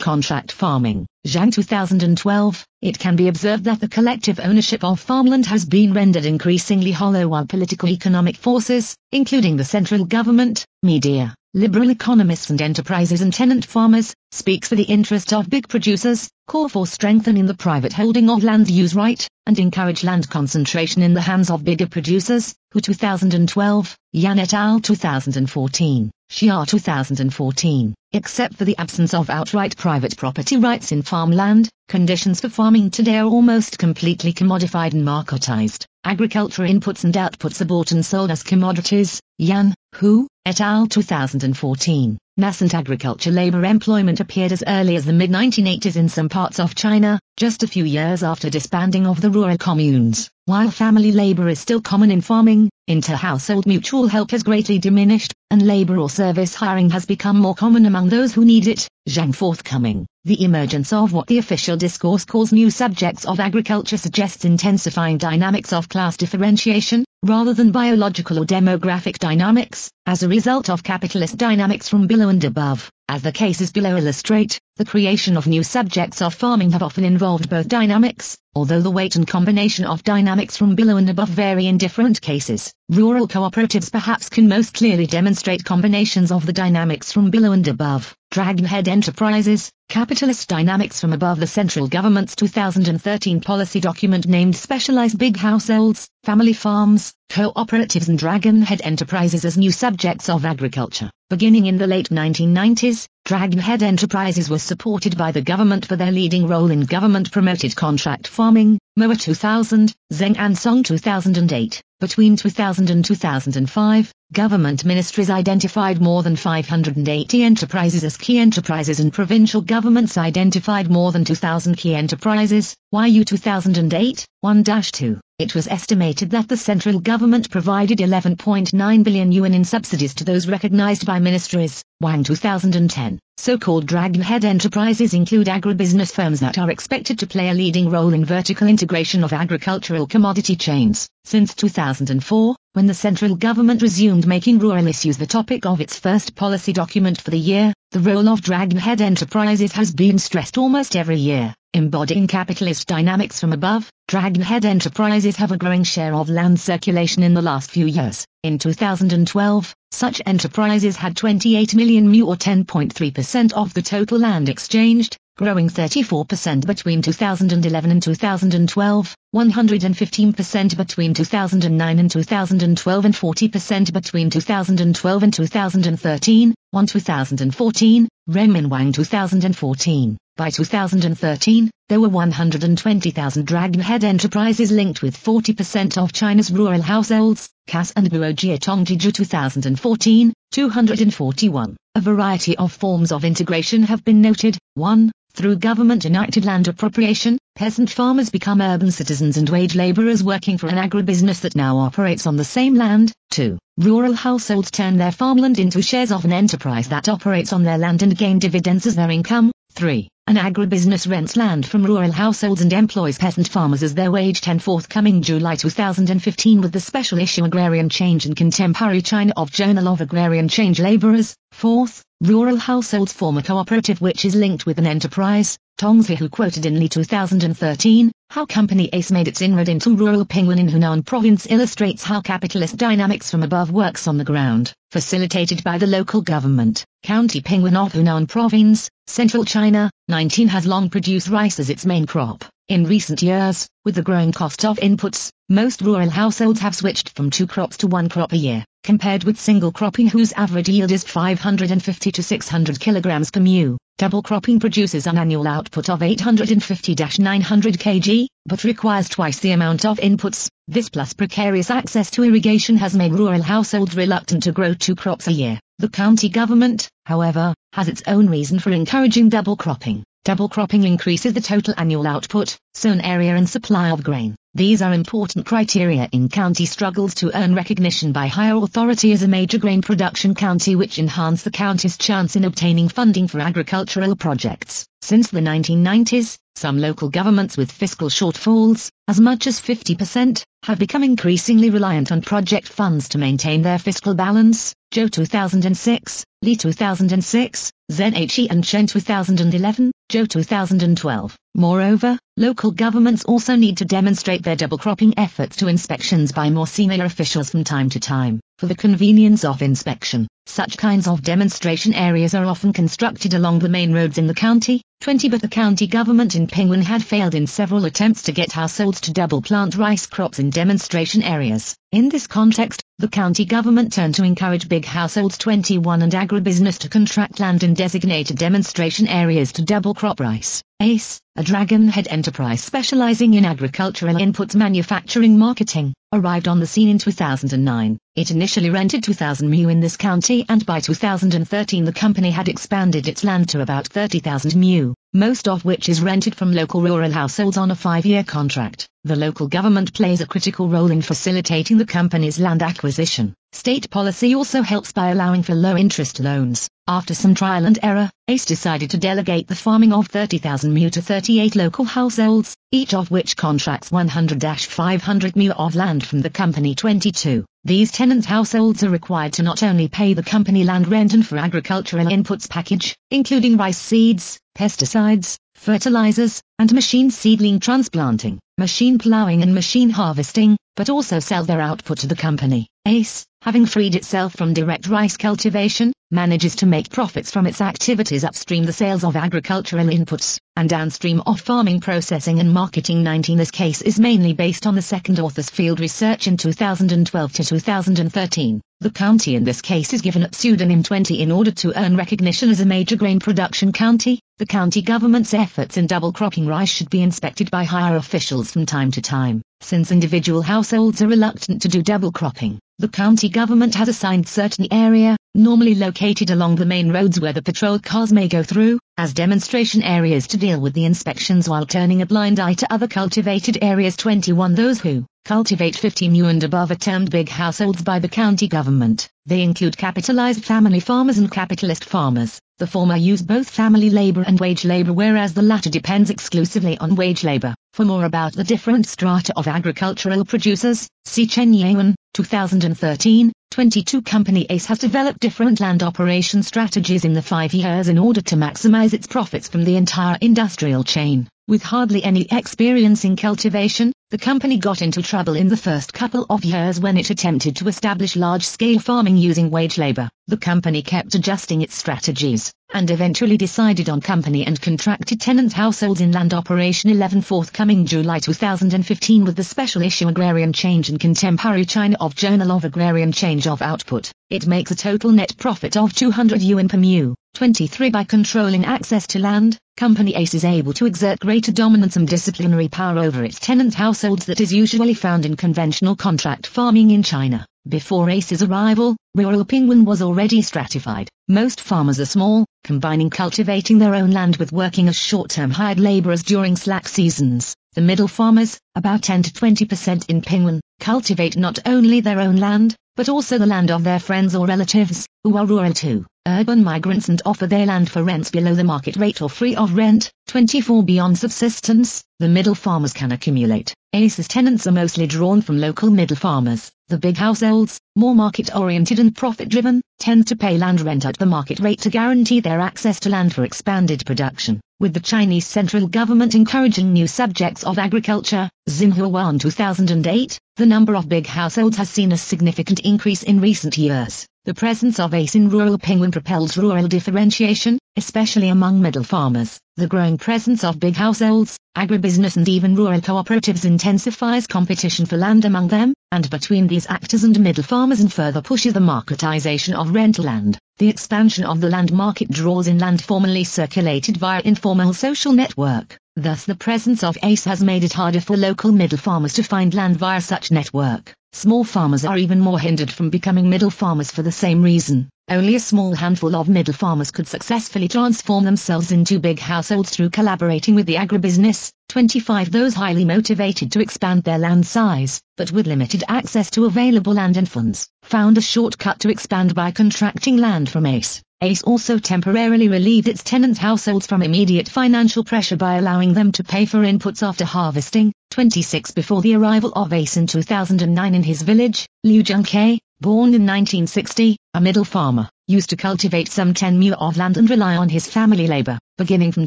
Contract Farming. Zhang 2012, it can be observed that the collective ownership of farmland has been rendered increasingly hollow while political economic forces, including the central government, media, liberal economists and enterprises and tenant farmers, speaks for the interest of big producers, call for strengthening the private holding of land use right, and encourage land concentration in the hands of bigger producers, who 2012, Yan et al. 2014, Xia 2014, except for the absence of outright private property rights in farmland, conditions for farming today are almost completely commodified and marketized. Agriculture inputs and outputs are bought and sold as commodities. Yan, Hu, et al. 2014. Nascent agriculture labor employment appeared as early as the mid-1980s in some parts of China, just a few years after disbanding of the rural communes. While family labor is still common in farming, inter-household mutual help has greatly diminished, and labor or service hiring has become more common among those who need it. Zhang forthcoming. The emergence of what the official discourse calls new subjects of agriculture suggests intensifying dynamics of class differentiation, rather than biological or demographic dynamics, as a result of capitalist dynamics from below and above. As the cases below illustrate, the creation of new subjects of farming have often involved both dynamics, although the weight and combination of dynamics from below and above vary in different cases. Rural cooperatives perhaps can most clearly demonstrate combinations of the dynamics from below and above. Dragonhead Enterprises, Capitalist Dynamics from Above the Central Government's 2013 policy document named Specialized Big Households, Family Farms, Cooperatives and Dragonhead Enterprises as new subjects of agriculture. Beginning in the late 1990s, Dragonhead Enterprises was supported by the government for their leading role in government-promoted contract farming, MOA 2000, Zeng and Song 2008. Between 2000 and 2005, government ministries identified more than 580 enterprises as key enterprises and provincial governments identified more than 2,000 key enterprises, YU 2008, 1-2. It was estimated that the central government provided 11.9 billion yuan in subsidies to those recognized by ministries. Wang 2010. So-called dragonhead enterprises include agribusiness firms that are expected to play a leading role in vertical integration of agricultural commodity chains. Since 2004, when the central government resumed making rural issues the topic of its first policy document for the year, the role of dragonhead enterprises has been stressed almost every year. Embodying capitalist dynamics from above, Dragonhead Enterprises have a growing share of land circulation in the last few years. In 2012, such enterprises had 28 million mu or 10.3% of the total land exchanged, growing 34% between 2011 and 2012, 115% between 2009 and 2012 and 40% between 2012 and 2013, 1 2014, Renmin Wang 2014. By 2013, there were 120,000 Dragonhead enterprises linked with 40% of China's rural households, CAS and Guojia Tongji 2014, 241. A variety of forms of integration have been noted. 1. Through government-united land appropriation, peasant farmers become urban citizens and wage laborers working for an agribusiness that now operates on the same land. 2. Rural households turn their farmland into shares of an enterprise that operates on their land and gain dividends as their income. 3. An agribusiness rents land from rural households and employs peasant farmers as their wage 10 forthcoming July 2015 with the special issue Agrarian Change in Contemporary China of Journal of Agrarian Change Laborers. Fourth, rural households form a cooperative which is linked with an enterprise. Tongzi who quoted in Li 2013, how Company ACE made its inroad into rural Pingwin in Hunan province illustrates how capitalist dynamics from above works on the ground, facilitated by the local government. County Pingwin of Hunan province, central China, 19 has long produced rice as its main crop. In recent years, with the growing cost of inputs, most rural households have switched from two crops to one crop a year, compared with single cropping whose average yield is 550 to 600 kilograms per mu. Double cropping produces an annual output of 850-900 kg, but requires twice the amount of inputs. This plus precarious access to irrigation has made rural households reluctant to grow two crops a year. The county government, however, has its own reason for encouraging double cropping. Double cropping increases the total annual output, sown area and supply of grain. These are important criteria in county struggles to earn recognition by higher authority as a major grain production county which enhance the county's chance in obtaining funding for agricultural projects. Since the 1990s, some local governments with fiscal shortfalls, as much as 50%, have become increasingly reliant on project funds to maintain their fiscal balance. Zhou 2006, Li 2006, ZHE and Chen 2011, Zhou 2012. Moreover, local governments also need to demonstrate their double cropping efforts to inspections by more senior officials from time to time. For the convenience of inspection, such kinds of demonstration areas are often constructed along the main roads in the county, 20 but the county government in Pingwin had failed in several attempts to get households to double plant rice crops in demonstration areas. In this context, the county government turned to encourage big households 21 and agribusiness to contract land in designated demonstration areas to double crop rice. ACE, a Dragonhead enterprise specializing in agricultural inputs manufacturing marketing, arrived on the scene in 2009. It initially rented 2,000 mu in this county and by 2013 the company had expanded its land to about 30,000 mu, most of which is rented from local rural households on a five-year contract. The local government plays a critical role in facilitating the company's land acquisition. State policy also helps by allowing for low-interest loans. After some trial and error, ACE decided to delegate the farming of 30,000 mu to 38 local households, each of which contracts 100-500 mu of land from the company 22. These tenant households are required to not only pay the company land rent and for agricultural inputs package, including rice seeds, pesticides, fertilizers, and machine seedling transplanting, machine plowing and machine harvesting, but also sell their output to the company. ACE, having freed itself from direct rice cultivation, manages to make profits from its activities upstream the sales of agricultural inputs, and downstream of farming processing and marketing 19 This case is mainly based on the second author's field research in 2012 to 2013. The county in this case is given a pseudonym 20 in order to earn recognition as a major grain production county. The county government's efforts in double cropping rice should be inspected by higher officials from time to time, since individual households are reluctant to do double cropping. The county government has assigned certain area, normally located along the main roads where the patrol cars may go through, as demonstration areas to deal with the inspections while turning a blind eye to other cultivated areas 21 Those who cultivate 50 mu and above are termed big households by the county government. They include capitalized family farmers and capitalist farmers. The former use both family labor and wage labor whereas the latter depends exclusively on wage labor. For more about the different strata of agricultural producers, see Chen Yiyuan, 2013, 22 Company ACE has developed different land operation strategies in the five years in order to maximize its profits from the entire industrial chain. With hardly any experience in cultivation, the company got into trouble in the first couple of years when it attempted to establish large-scale farming using wage labor. The company kept adjusting its strategies, and eventually decided on company and contracted tenant households in land operation 11 forthcoming July 2015 with the special issue Agrarian Change in Contemporary China of Journal of Agrarian Change of Output. It makes a total net profit of 200 yuan per mu. 23 By controlling access to land, Company ACE is able to exert greater dominance and disciplinary power over its tenant households that is usually found in conventional contract farming in China. Before ACE's arrival, rural penguin was already stratified. Most farmers are small, combining cultivating their own land with working as short-term hired laborers during slack seasons. The middle farmers, about 10 to 20% in penguin, cultivate not only their own land, but also the land of their friends or relatives, who are rural too. urban migrants and offer their land for rents below the market rate or free of rent. 24 Beyond subsistence, the middle farmers can accumulate. ACE's tenants are mostly drawn from local middle farmers. The big households, more market-oriented and profit-driven, tend to pay land rent at the market rate to guarantee their access to land for expanded production. With the Chinese central government encouraging new subjects of agriculture, Xinhua 2008, the number of big households has seen a significant increase in recent years. The presence of ACE in rural penguin propels rural differentiation, especially among middle farmers. The growing presence of big households, agribusiness and even rural cooperatives intensifies competition for land among them, and between these actors and middle farmers and further pushes the marketization of rental land. The expansion of the land market draws in land formerly circulated via informal social network. Thus the presence of ACE has made it harder for local middle farmers to find land via such network. Small farmers are even more hindered from becoming middle farmers for the same reason. Only a small handful of middle farmers could successfully transform themselves into big households through collaborating with the agribusiness. 25 Those highly motivated to expand their land size, but with limited access to available land and funds, found a shortcut to expand by contracting land from ACE. ACE also temporarily relieved its tenant households from immediate financial pressure by allowing them to pay for inputs after harvesting. 26 Before the arrival of ACE in 2009 in his village, Liu Zhengke, born in 1960, a middle farmer, used to cultivate some 10 mu of land and rely on his family labor. Beginning from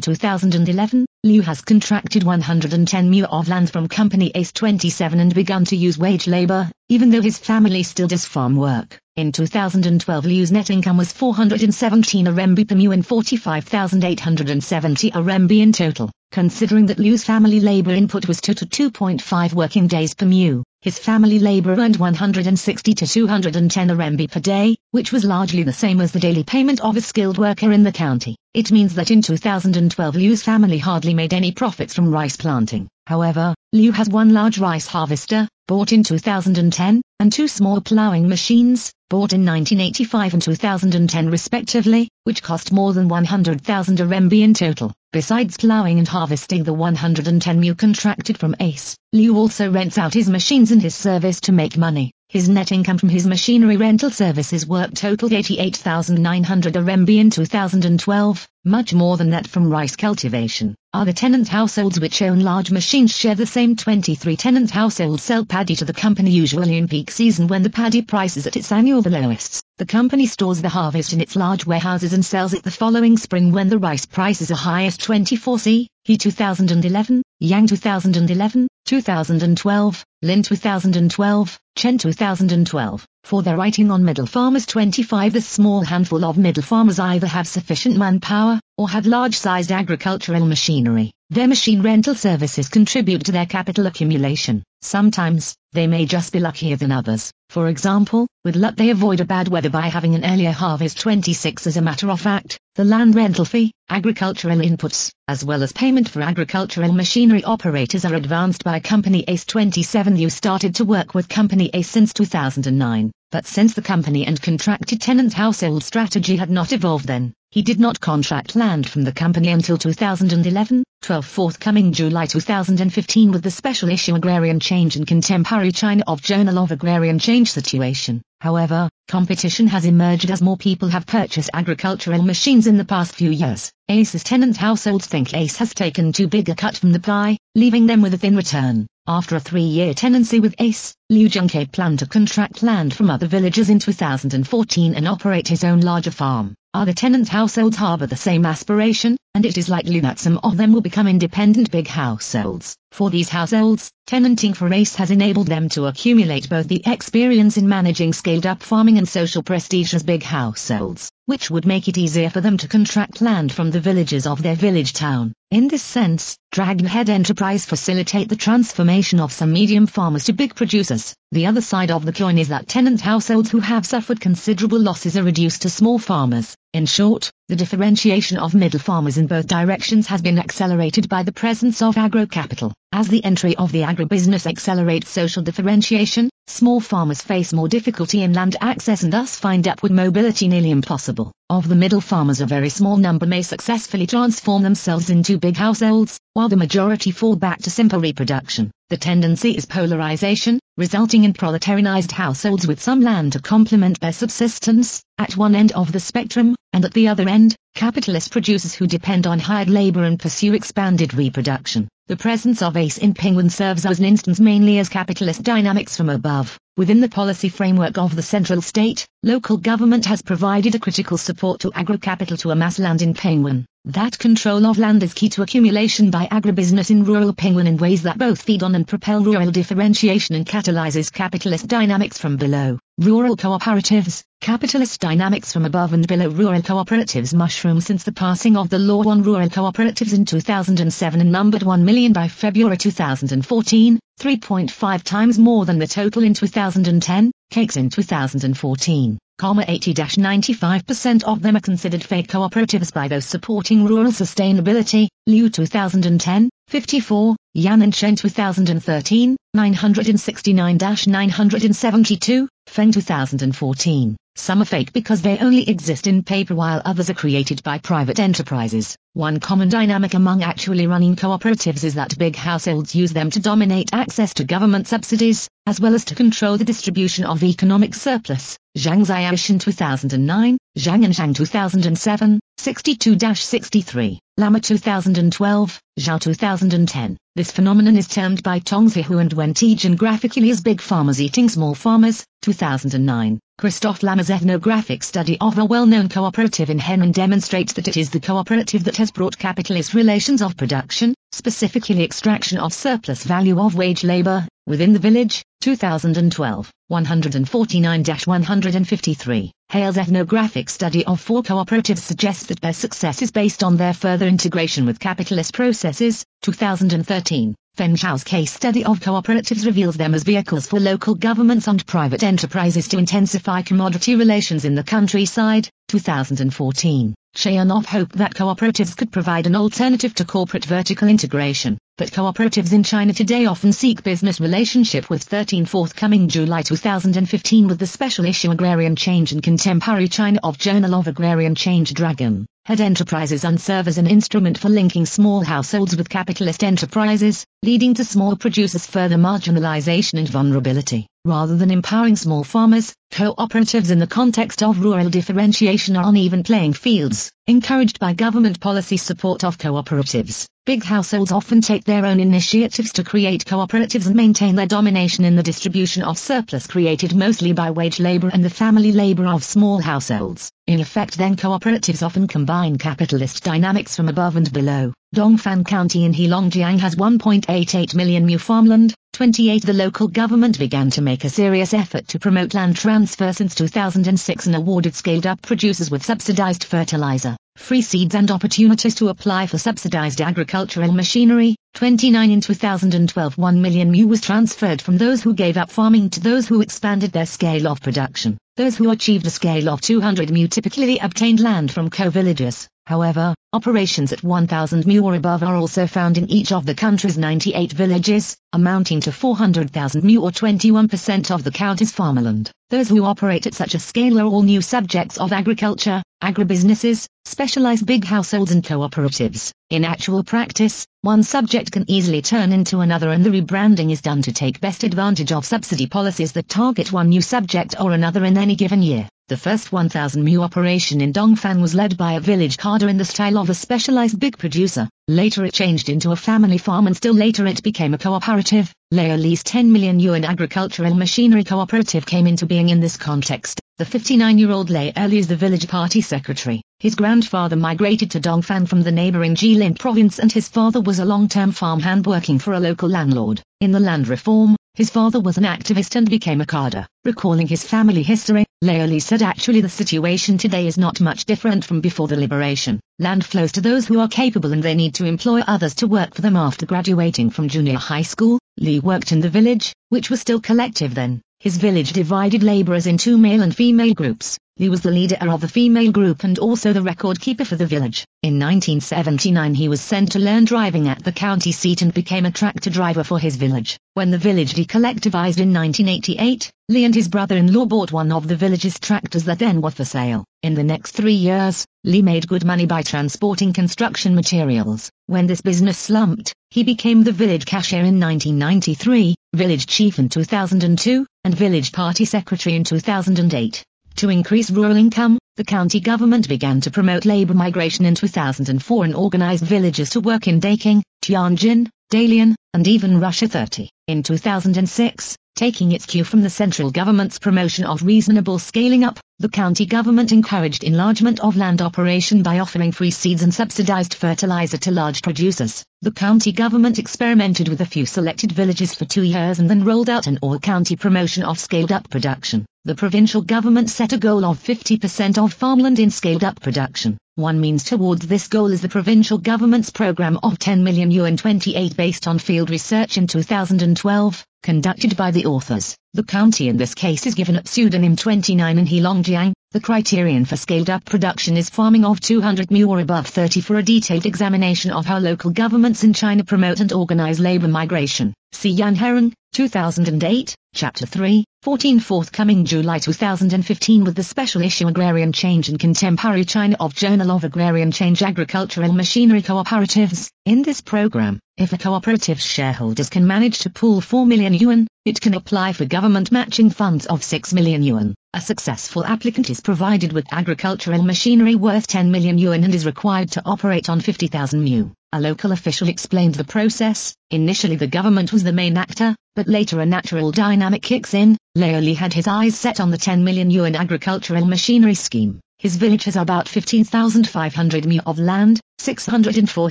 2011, Liu has contracted 110 mu of land from company ACE 27 and begun to use wage labor, even though his family still does farm work. In 2012 Liu's net income was 417 RMB per mu and 45,870 RMB in total. Considering that Liu's family labor input was 2 to 2.5 working days per mu, his family labor earned 160 to 210 RMB per day, which was largely the same as the daily payment of a skilled worker in the county. It means that in 2012 Liu's family hardly made any profits from rice planting. However, Liu has one large rice harvester, bought in 2010, and two small plowing machines, bought in 1985 and 2010 respectively, which cost more than 100,000 RMB in total. Besides plowing and harvesting the 110 mu contracted from ACE, Liu also rents out his machines and his service to make money. His net income from his machinery rental services work totaled 88,900 RMB in 2012, much more than that from rice cultivation. Other tenant households which own large machines share the same 23 tenant households sell paddy to the company usually in peak season when the paddy price is at its annual lowest. The company stores the harvest in its large warehouses and sells it the following spring when the rice prices are highest 24C, He 2011, Yang 2011, 2012, Lin 2012, Chen 2012. For their writing on middle farmers 25 The small handful of middle farmers either have sufficient manpower, or have large-sized agricultural machinery. Their machine rental services contribute to their capital accumulation. Sometimes, they may just be luckier than others. For example, with luck they avoid a bad weather by having an earlier harvest 26 As a matter of fact, the land rental fee, agricultural inputs, as well as payment for agricultural machinery operators are advanced by Company ACE 27 Liu started to work with Company ACE since 2009, but since the company and contracted tenant household strategy had not evolved then, he did not contract land from the company until 2011, 12 forthcoming July 2015 with the special issue Agrarian Change and Contemporary China of Journal of Agrarian Change Situation. However, competition has emerged as more people have purchased agricultural machines in the past few years. ACE's tenant households think ACE has taken too big a cut from the pie, leaving them with a thin return. After a three-year tenancy with ACE, Liu Zhengke planned to contract land from other villagers in 2014 and operate his own larger farm. Other tenant households harbor the same aspiration, and it is likely that some of them will become independent big households. For these households, tenanting for ACE has enabled them to accumulate both the experience in managing scaled-up farming and social prestige as big households, which would make it easier for them to contract land from the villages of their village town. In this sense, Dragonhead Enterprise facilitate the transformation of some medium farmers to big producers. The other side of the coin is that tenant households who have suffered considerable losses are reduced to small farmers. In short, the differentiation of middle farmers in both directions has been accelerated by the presence of agro-capital. As the entry of the agribusiness accelerates social differentiation, small farmers face more difficulty in land access and thus find upward mobility nearly impossible. Of the middle farmers a very small number may successfully transform themselves into big households, while the majority fall back to simple reproduction. The tendency is polarization, resulting in proletarianized households with some land to complement their subsistence, at one end of the spectrum, and at the other end, capitalist producers who depend on hired labor and pursue expanded reproduction. The presence of ACE in Penguin serves as an instance mainly as capitalist dynamics from above. Within the policy framework of the central state, local government has provided a critical support to agro-capital to amass land in Penguin. That control of land is key to accumulation by agribusiness in rural Penguin in ways that both feed on and propel rural differentiation and catalyzes capitalist dynamics from below. Rural cooperatives, capitalist dynamics from above and below rural cooperatives mushroom since the passing of the law on rural cooperatives in 2007 and numbered 1 million by February 2014, 3.5 times more than the total in 2010, cakes in 2014. 80-95% of them are considered fake cooperatives by those supporting rural sustainability, Liu 2010, 54, Yan and Chen 2013, 969-972, Feng 2014. Some are fake because they only exist in paper while others are created by private enterprises. One common dynamic among actually running cooperatives is that big households use them to dominate access to government subsidies, as well as to control the distribution of economic surplus. Zhang Xiaoshan 2009, Zhang and Zhang 2007, 62-63, Lammer 2012, Zhao 2010. This phenomenon is termed by Tong Zihu and Wen Tiejun graphically as big farmers eating small farmers, 2009. Christof Lammer's ethnographic study of a well-known cooperative in Henan demonstrates that it is the cooperative that has brought capitalist relations of production, specifically extraction of surplus value of wage labor, within the village, 2012, 149-153. Hale's ethnographic study of four cooperatives suggests that their success is based on their further integration with capitalist processes, 2013. Feng Xiao's case study of cooperatives reveals them as vehicles for local governments and private enterprises to intensify commodity relations in the countryside, 2014. Chayanov hoped that cooperatives could provide an alternative to corporate vertical integration, but cooperatives in China today often seek business relationship with 13 forthcoming July 2015 with the special issue Agrarian Change and Contemporary China of Journal of Agrarian Change Dragon had enterprises and serve as an instrument for linking small households with capitalist enterprises, leading to small producers' further marginalization and vulnerability. Rather than empowering small farmers, cooperatives in the context of rural differentiation are on even playing fields, encouraged by government policy support of cooperatives. Big households often take their own initiatives to create cooperatives and maintain their domination in the distribution of surplus created mostly by wage labor and the family labor of small households. In effect then cooperatives often combine capitalist dynamics from above and below. Dongfan County in Heilongjiang has 1.88 million mu farmland, 28 The local government began to make a serious effort to promote land transfer since 2006 and awarded scaled-up producers with subsidized fertilizer, free seeds and opportunities to apply for subsidized agricultural machinery. 29 In 2012 1 million mu was transferred from those who gave up farming to those who expanded their scale of production. Those who achieved a scale of 200 mu typically obtained land from co-villagers. However, operations at 1000 mu or above are also found in each of the country's 98 villages, amounting to 400,000 mu or 21% of the county's farmland. Those who operate at such a scale are all new subjects of agriculture, agribusinesses, specialized big households and cooperatives. In actual practice, one subject can easily turn into another and the rebranding is done to take best advantage of subsidy policies that target one new subject or another in any given year. The first 1000 mu operation in Dongfan was led by a village cadre in the style of a specialized big producer. Later it changed into a family farm and still later it became a cooperative. Leo's 10 million yuan agricultural machinery cooperative came into being in this context. The 59-year-old Lei Erli is the village party secretary. His grandfather migrated to Dongfan from the neighboring Jilin province and his father was a long-term farmhand working for a local landlord. In the land reform, his father was an activist and became a cadre. Recalling his family history, Leoli said actually the situation today is not much different from before the liberation. Land flows to those who are capable and they need to employ others to work for them after graduating from junior high school. Lee worked in the village, which was still collective then. His village divided laborers into male and female groups. Lee was the leader of the female group and also the record keeper for the village. In 1979 he was sent to learn driving at the county seat and became a tractor driver for his village. When the village decollectivized in 1988, Lee and his brother-in-law bought one of the village's tractors that then were for sale. In the next three years, Lee made good money by transporting construction materials. When this business slumped, he became the village cashier in 1993, village chief in 2002, and village party secretary in 2008. To increase rural income, the county government began to promote labor migration in 2004 and organized villages to work in Daqing, Tianjin, Dalian, and even Russia 30. In 2006, taking its cue from the central government's promotion of reasonable scaling up, the county government encouraged enlargement of land operation by offering free seeds and subsidized fertilizer to large producers. The county government experimented with a few selected villages for two years and then rolled out an all-county promotion of scaled-up production. The provincial government set a goal of 50% of farmland in scaled-up production. One means towards this goal is the provincial government's program of 10 million yuan 28 based on field research in 2012, conducted by the authors. The county in this case is given a pseudonym 29 in Heilongjiang. The criterion for scaled-up production is farming of 200 mu or above 30 for a detailed examination of how local governments in China promote and organize labor migration. See Yan Hairong, 2008, Chapter 3, 14 forthcoming July 2015 with the special issue Agrarian Change in Contemporary China of Journal of Agrarian Change Agricultural Machinery Cooperatives. In this program, if a cooperative's shareholders can manage to pool 4 million yuan, it can apply for government matching funds of 6 million yuan. A successful applicant is provided with agricultural machinery worth 10 million yuan and is required to operate on 50,000 mu. A local official explained the process. Initially the government was the main actor, but later a natural dynamic kicks in. Leo Li had his eyes set on the 10 million yuan agricultural machinery scheme. His village has about 15,500 mu of land, 604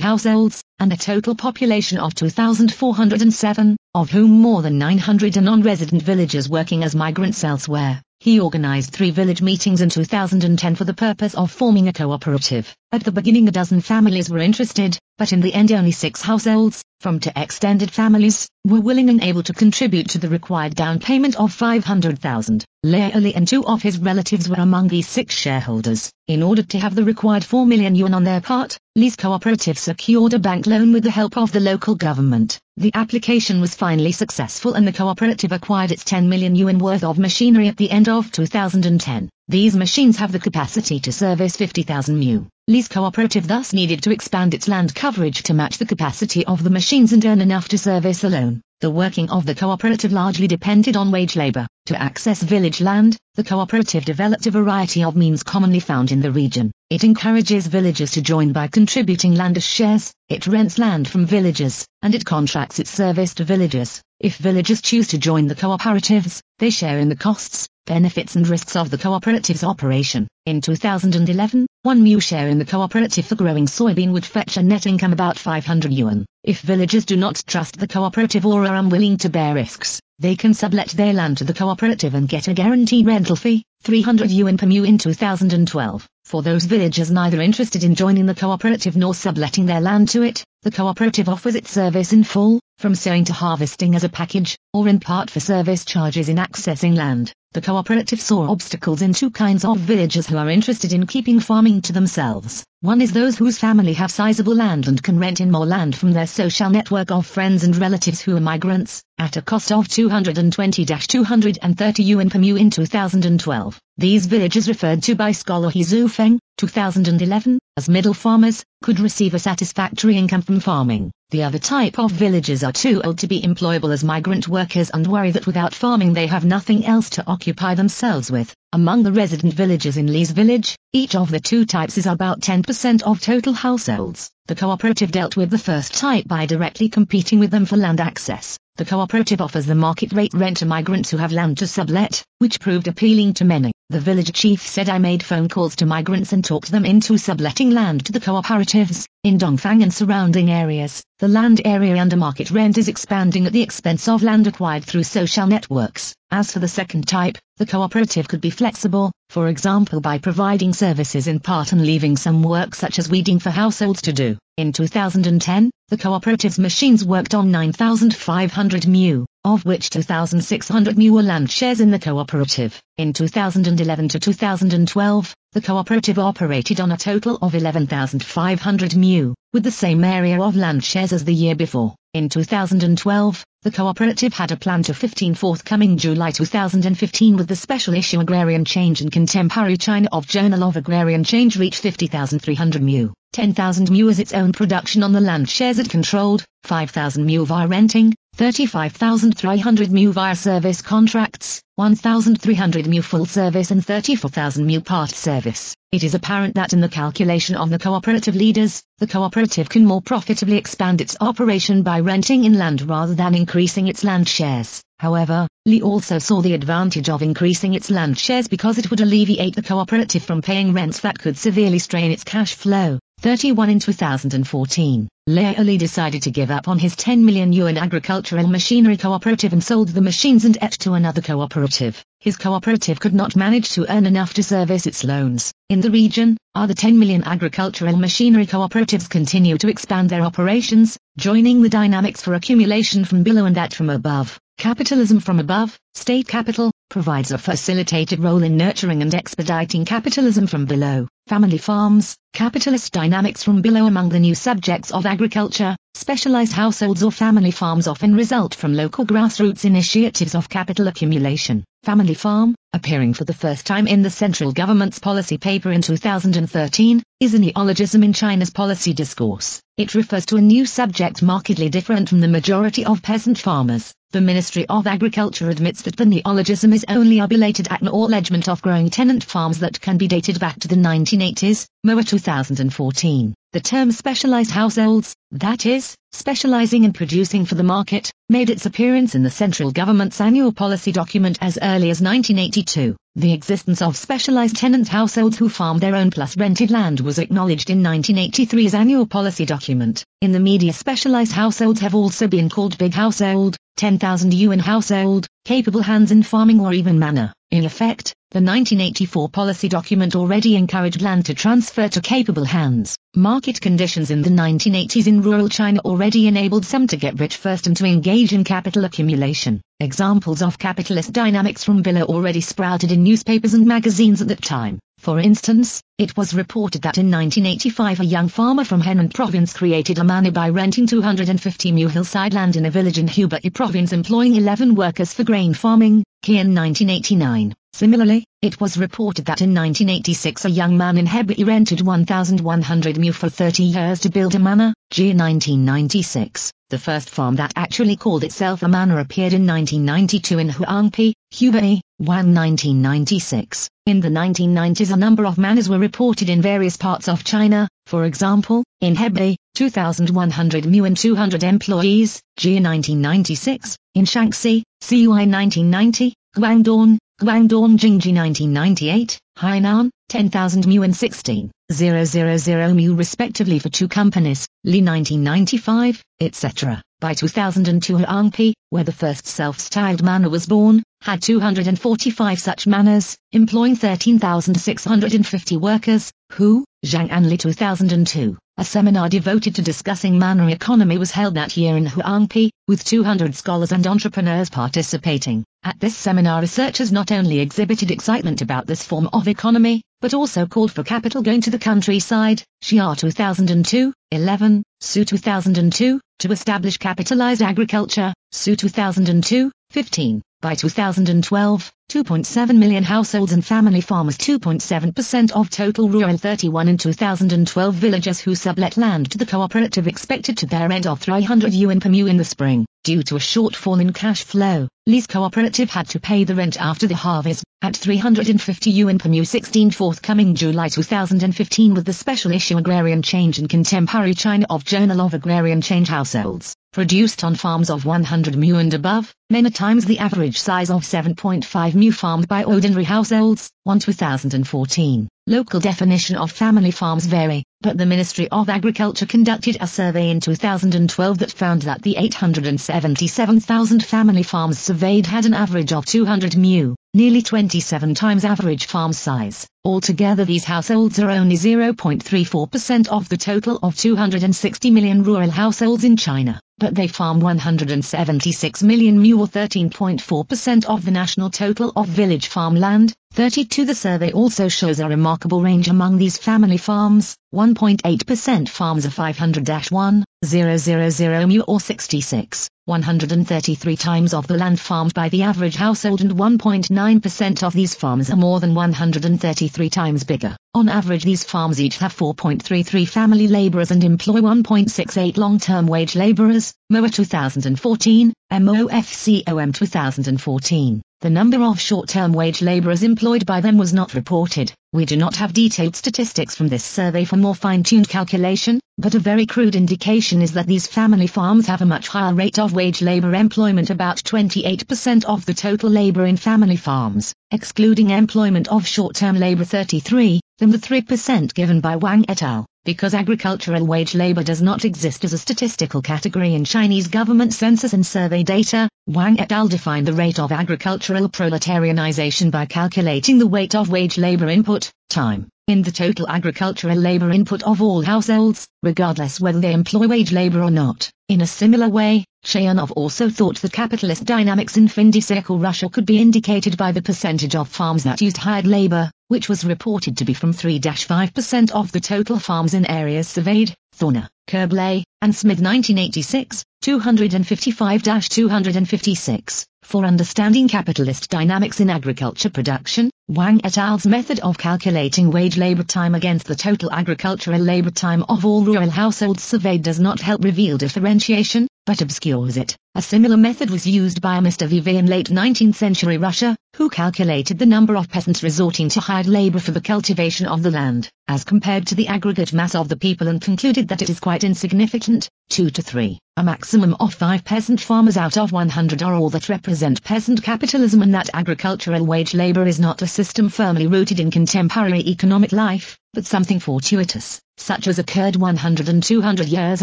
households, and a total population of 2,407, of whom more than 900 are non-resident villagers working as migrants elsewhere. He organized three village meetings in 2010 for the purpose of forming a cooperative. At the beginning a dozen families were interested, but in the end only six households, from to extended families, were willing and able to contribute to the required down payment of 500,000. Leoli and two of his relatives were among these six shareholders. In order to have the required 4 million yuan on their part, Lee's cooperative secured a bank loan with the help of the local government. The application was finally successful and the cooperative acquired its 10 million yuan worth of machinery at the end of 2010. These machines have the capacity to service 50,000 mu. Lee's cooperative thus needed to expand its land coverage to match the capacity of the machines and earn enough to service alone. The working of the cooperative largely depended on wage labor. To access village land, the cooperative developed a variety of means commonly found in the region. It encourages villagers to join by contributing land as shares, it rents land from villagers, and it contracts its service to villagers. If villagers choose to join the cooperatives, they share in the costs, benefits and risks of the cooperative's operation. In 2011, one mu share in the cooperative for growing soybean would fetch a net income about 500 yuan. If villagers do not trust the cooperative or are unwilling to bear risks, they can sublet their land to the cooperative and get a guaranteed rental fee, 300 yuan per mu in 2012. For those villagers neither interested in joining the cooperative nor subletting their land to it, the cooperative offers its service in full, from sowing to harvesting as a package, or in part for service charges in accessing land. The cooperative saw obstacles in two kinds of villagers who are interested in keeping farming to themselves. One is those whose family have sizable land and can rent in more land from their social network of friends and relatives who are migrants, at a cost of 220-230 yuan per mu in 2012. These villagers referred to by scholar He Xuefeng, 2011, as middle farmers, could receive a satisfactory income from farming. The other type of villagers are too old to be employable as migrant workers and worry that without farming they have nothing else to occupy themselves with. Among the resident villagers in Lee's village, each of the two types is about 10% of total households. The cooperative dealt with the first type by directly competing with them for land access. The cooperative offers the market rate rent to migrants who have land to sublet, which proved appealing to many. The village chief said I made phone calls to migrants and talked them into subletting land to the cooperatives. In Dongfang and surrounding areas, the land area under market rent is expanding at the expense of land acquired through social networks. As for the second type, the cooperative could be flexible, for example by providing services in part and leaving some work such as weeding for households to do. In 2010, the cooperative's machines worked on 9,500 mu, of which 2,600 mu were land shares in the cooperative. In 2011 to 2012, the cooperative operated on a total of 11,500 mu, with the same area of land shares as the year before. In 2012, the cooperative had a plan to 15 forthcoming July 2015 with the special issue Agrarian Change in Contemporary China of Journal of Agrarian Change reached 50,300 mu. 10,000 mu as its own production on the land shares it controlled, 5,000 mu via renting, 35,300 mu via service contracts, 1,300 mu full service and 34,000 mu part service. It is apparent that in the calculation of the cooperative leaders, the cooperative can more profitably expand its operation by renting inland rather than increasing its land shares. However, Lee also saw the advantage of increasing its land shares because it would alleviate the cooperative from paying rents that could severely strain its cash flow. 31 in 2014, Lei Ali decided to give up on his 10 million yuan agricultural machinery cooperative and sold the machines and et to another cooperative. His cooperative could not manage to earn enough to service its loans. In the region, other 10 million agricultural machinery cooperatives continue to expand their operations, joining the dynamics for accumulation from below and that from above. Capitalism from above, state capital, provides a facilitated role in nurturing and expediting capitalism from below. Family farms, capitalist dynamics from below among the new subjects of agriculture, specialized households or family farms often result from local grassroots initiatives of capital accumulation. Family farm, appearing for the first time in the central government's policy paper in 2013, is a neologism in China's policy discourse. It refers to a new subject markedly different from the majority of peasant farmers. The Ministry of Agriculture admits that the neologism is only a belated acknowledgement of growing tenant farms that can be dated back to the 1980s, MOA 2014. The term specialized households, that is, specializing in producing for the market, made its appearance in the central government's annual policy document as early as 1982. The existence of specialized tenant households who farm their own plus rented land was acknowledged in 1983's annual policy document. In the media specialized households have also been called big household, 10,000 yuan household, capable hands in farming or even manor. In effect, the 1984 policy document already encouraged land to transfer to capable hands. Market conditions in the 1980s in rural China already enabled some to get rich first and to engage in capital accumulation. Examples of capitalist dynamics from below already sprouted in newspapers and magazines at that time. For instance, it was reported that in 1985 a young farmer from Henan province created a manor by renting 250 mu hillside land in a village in Hubei province employing 11 workers for grain farming, in 1989. Similarly, it was reported that in 1986 a young man in Hebei rented 1,100 mu for 30 years to build a manor, G 1996. The first farm that actually called itself a manor appeared in 1992 in Huangpi, Hubei, Wan 1996. In the 1990s a number of manors were reported in various parts of China, for example, in Hebei, 2,100 mu and 200 employees, G 1996, in Shaanxi, CY 1990, Guangdong, Guangdong Jingji 1998, Hainan, 10,000 mu and 16, 000 mu respectively for two companies, Li 1995, etc. By 2002 Huangpi, where the first self-styled manor was born, had 245 such manors, employing 13,650 workers, who, Zhang Anli 2002. A seminar devoted to discussing manor economy was held that year in Huangpi, with 200 scholars and entrepreneurs participating. At this seminar researchers not only exhibited excitement about this form of economy, but also called for capital going to the countryside, Xia 2002, 11, Su 2002, to establish capitalized agriculture, Su 2002, 15. By 2012, 2.7 million households and family farmers 2.7% of total rural 31 in 2012 villagers who sublet land to the cooperative expected to their end of 300 yuan per mu in the spring. Due to a shortfall in cash flow, Li's cooperative had to pay the rent after the harvest, at 350 yuan per mu 16 forthcoming July 2015 with the special issue Agrarian Change in Contemporary China of Journal of Agrarian Change Households, produced on farms of 100 mu and above, many times the average size of 7.5 mu farmed by ordinary households, 1 2014. Local definition of family farms vary, but the Ministry of Agriculture conducted a survey in 2012 that found that the 877,000 family farms surveyed had an average of 200 mu, nearly 27 times average farm size. Altogether these households are only 0.34% of the total of 260 million rural households in China, but they farm 176 million mu or 13.4% of the national total of village farmland, 32 The survey also shows a remarkable range among these family farms, 1.8% farms are 500-1, 000 mu or 66, 133 times of the land farmed by the average household and 1.9% of these farms are more than 133 times bigger. On average these farms each have 4.33 family laborers and employ 1.68 long-term wage laborers, MOA 2014, MOFCOM 2014. The number of short-term wage laborers employed by them was not reported. We do not have detailed statistics from this survey for more fine-tuned calculation, but a very crude indication is that these family farms have a much higher rate of wage labor employment about 28% of the total labor in family farms, excluding employment of short-term labor 33, than the 3% given by Wang et al. Because agricultural wage labor does not exist as a statistical category in Chinese government census and survey data, Wang et al. defined the rate of agricultural proletarianization by calculating the weight of wage labor input, time, in the total agricultural labor input of all households, regardless whether they employ wage labor or not. In a similar way, Chayanov also thought that capitalist dynamics in Findicical Russia could be indicated by the percentage of farms that used hired labor, which was reported to be from 3-5% of the total farms in areas surveyed, Thorner, Kerblay, and Smith 1986, 255-256. For understanding capitalist dynamics in agriculture production, Wang et al.'s method of calculating wage labor time against the total agricultural labor time of all rural households surveyed does not help reveal differentiation, but obscures it. A similar method was used by Mr. Vivet in late 19th century Russia, who calculated the number of peasants resorting to hired labor for the cultivation of the land, as compared to the aggregate mass of the people and concluded that it is quite insignificant, 2 to 3. A maximum of 5 peasant farmers out of 100 are all that represent peasant capitalism and that agricultural wage labor is not a system firmly rooted in contemporary economic life, but something fortuitous, such as occurred 100 and 200 years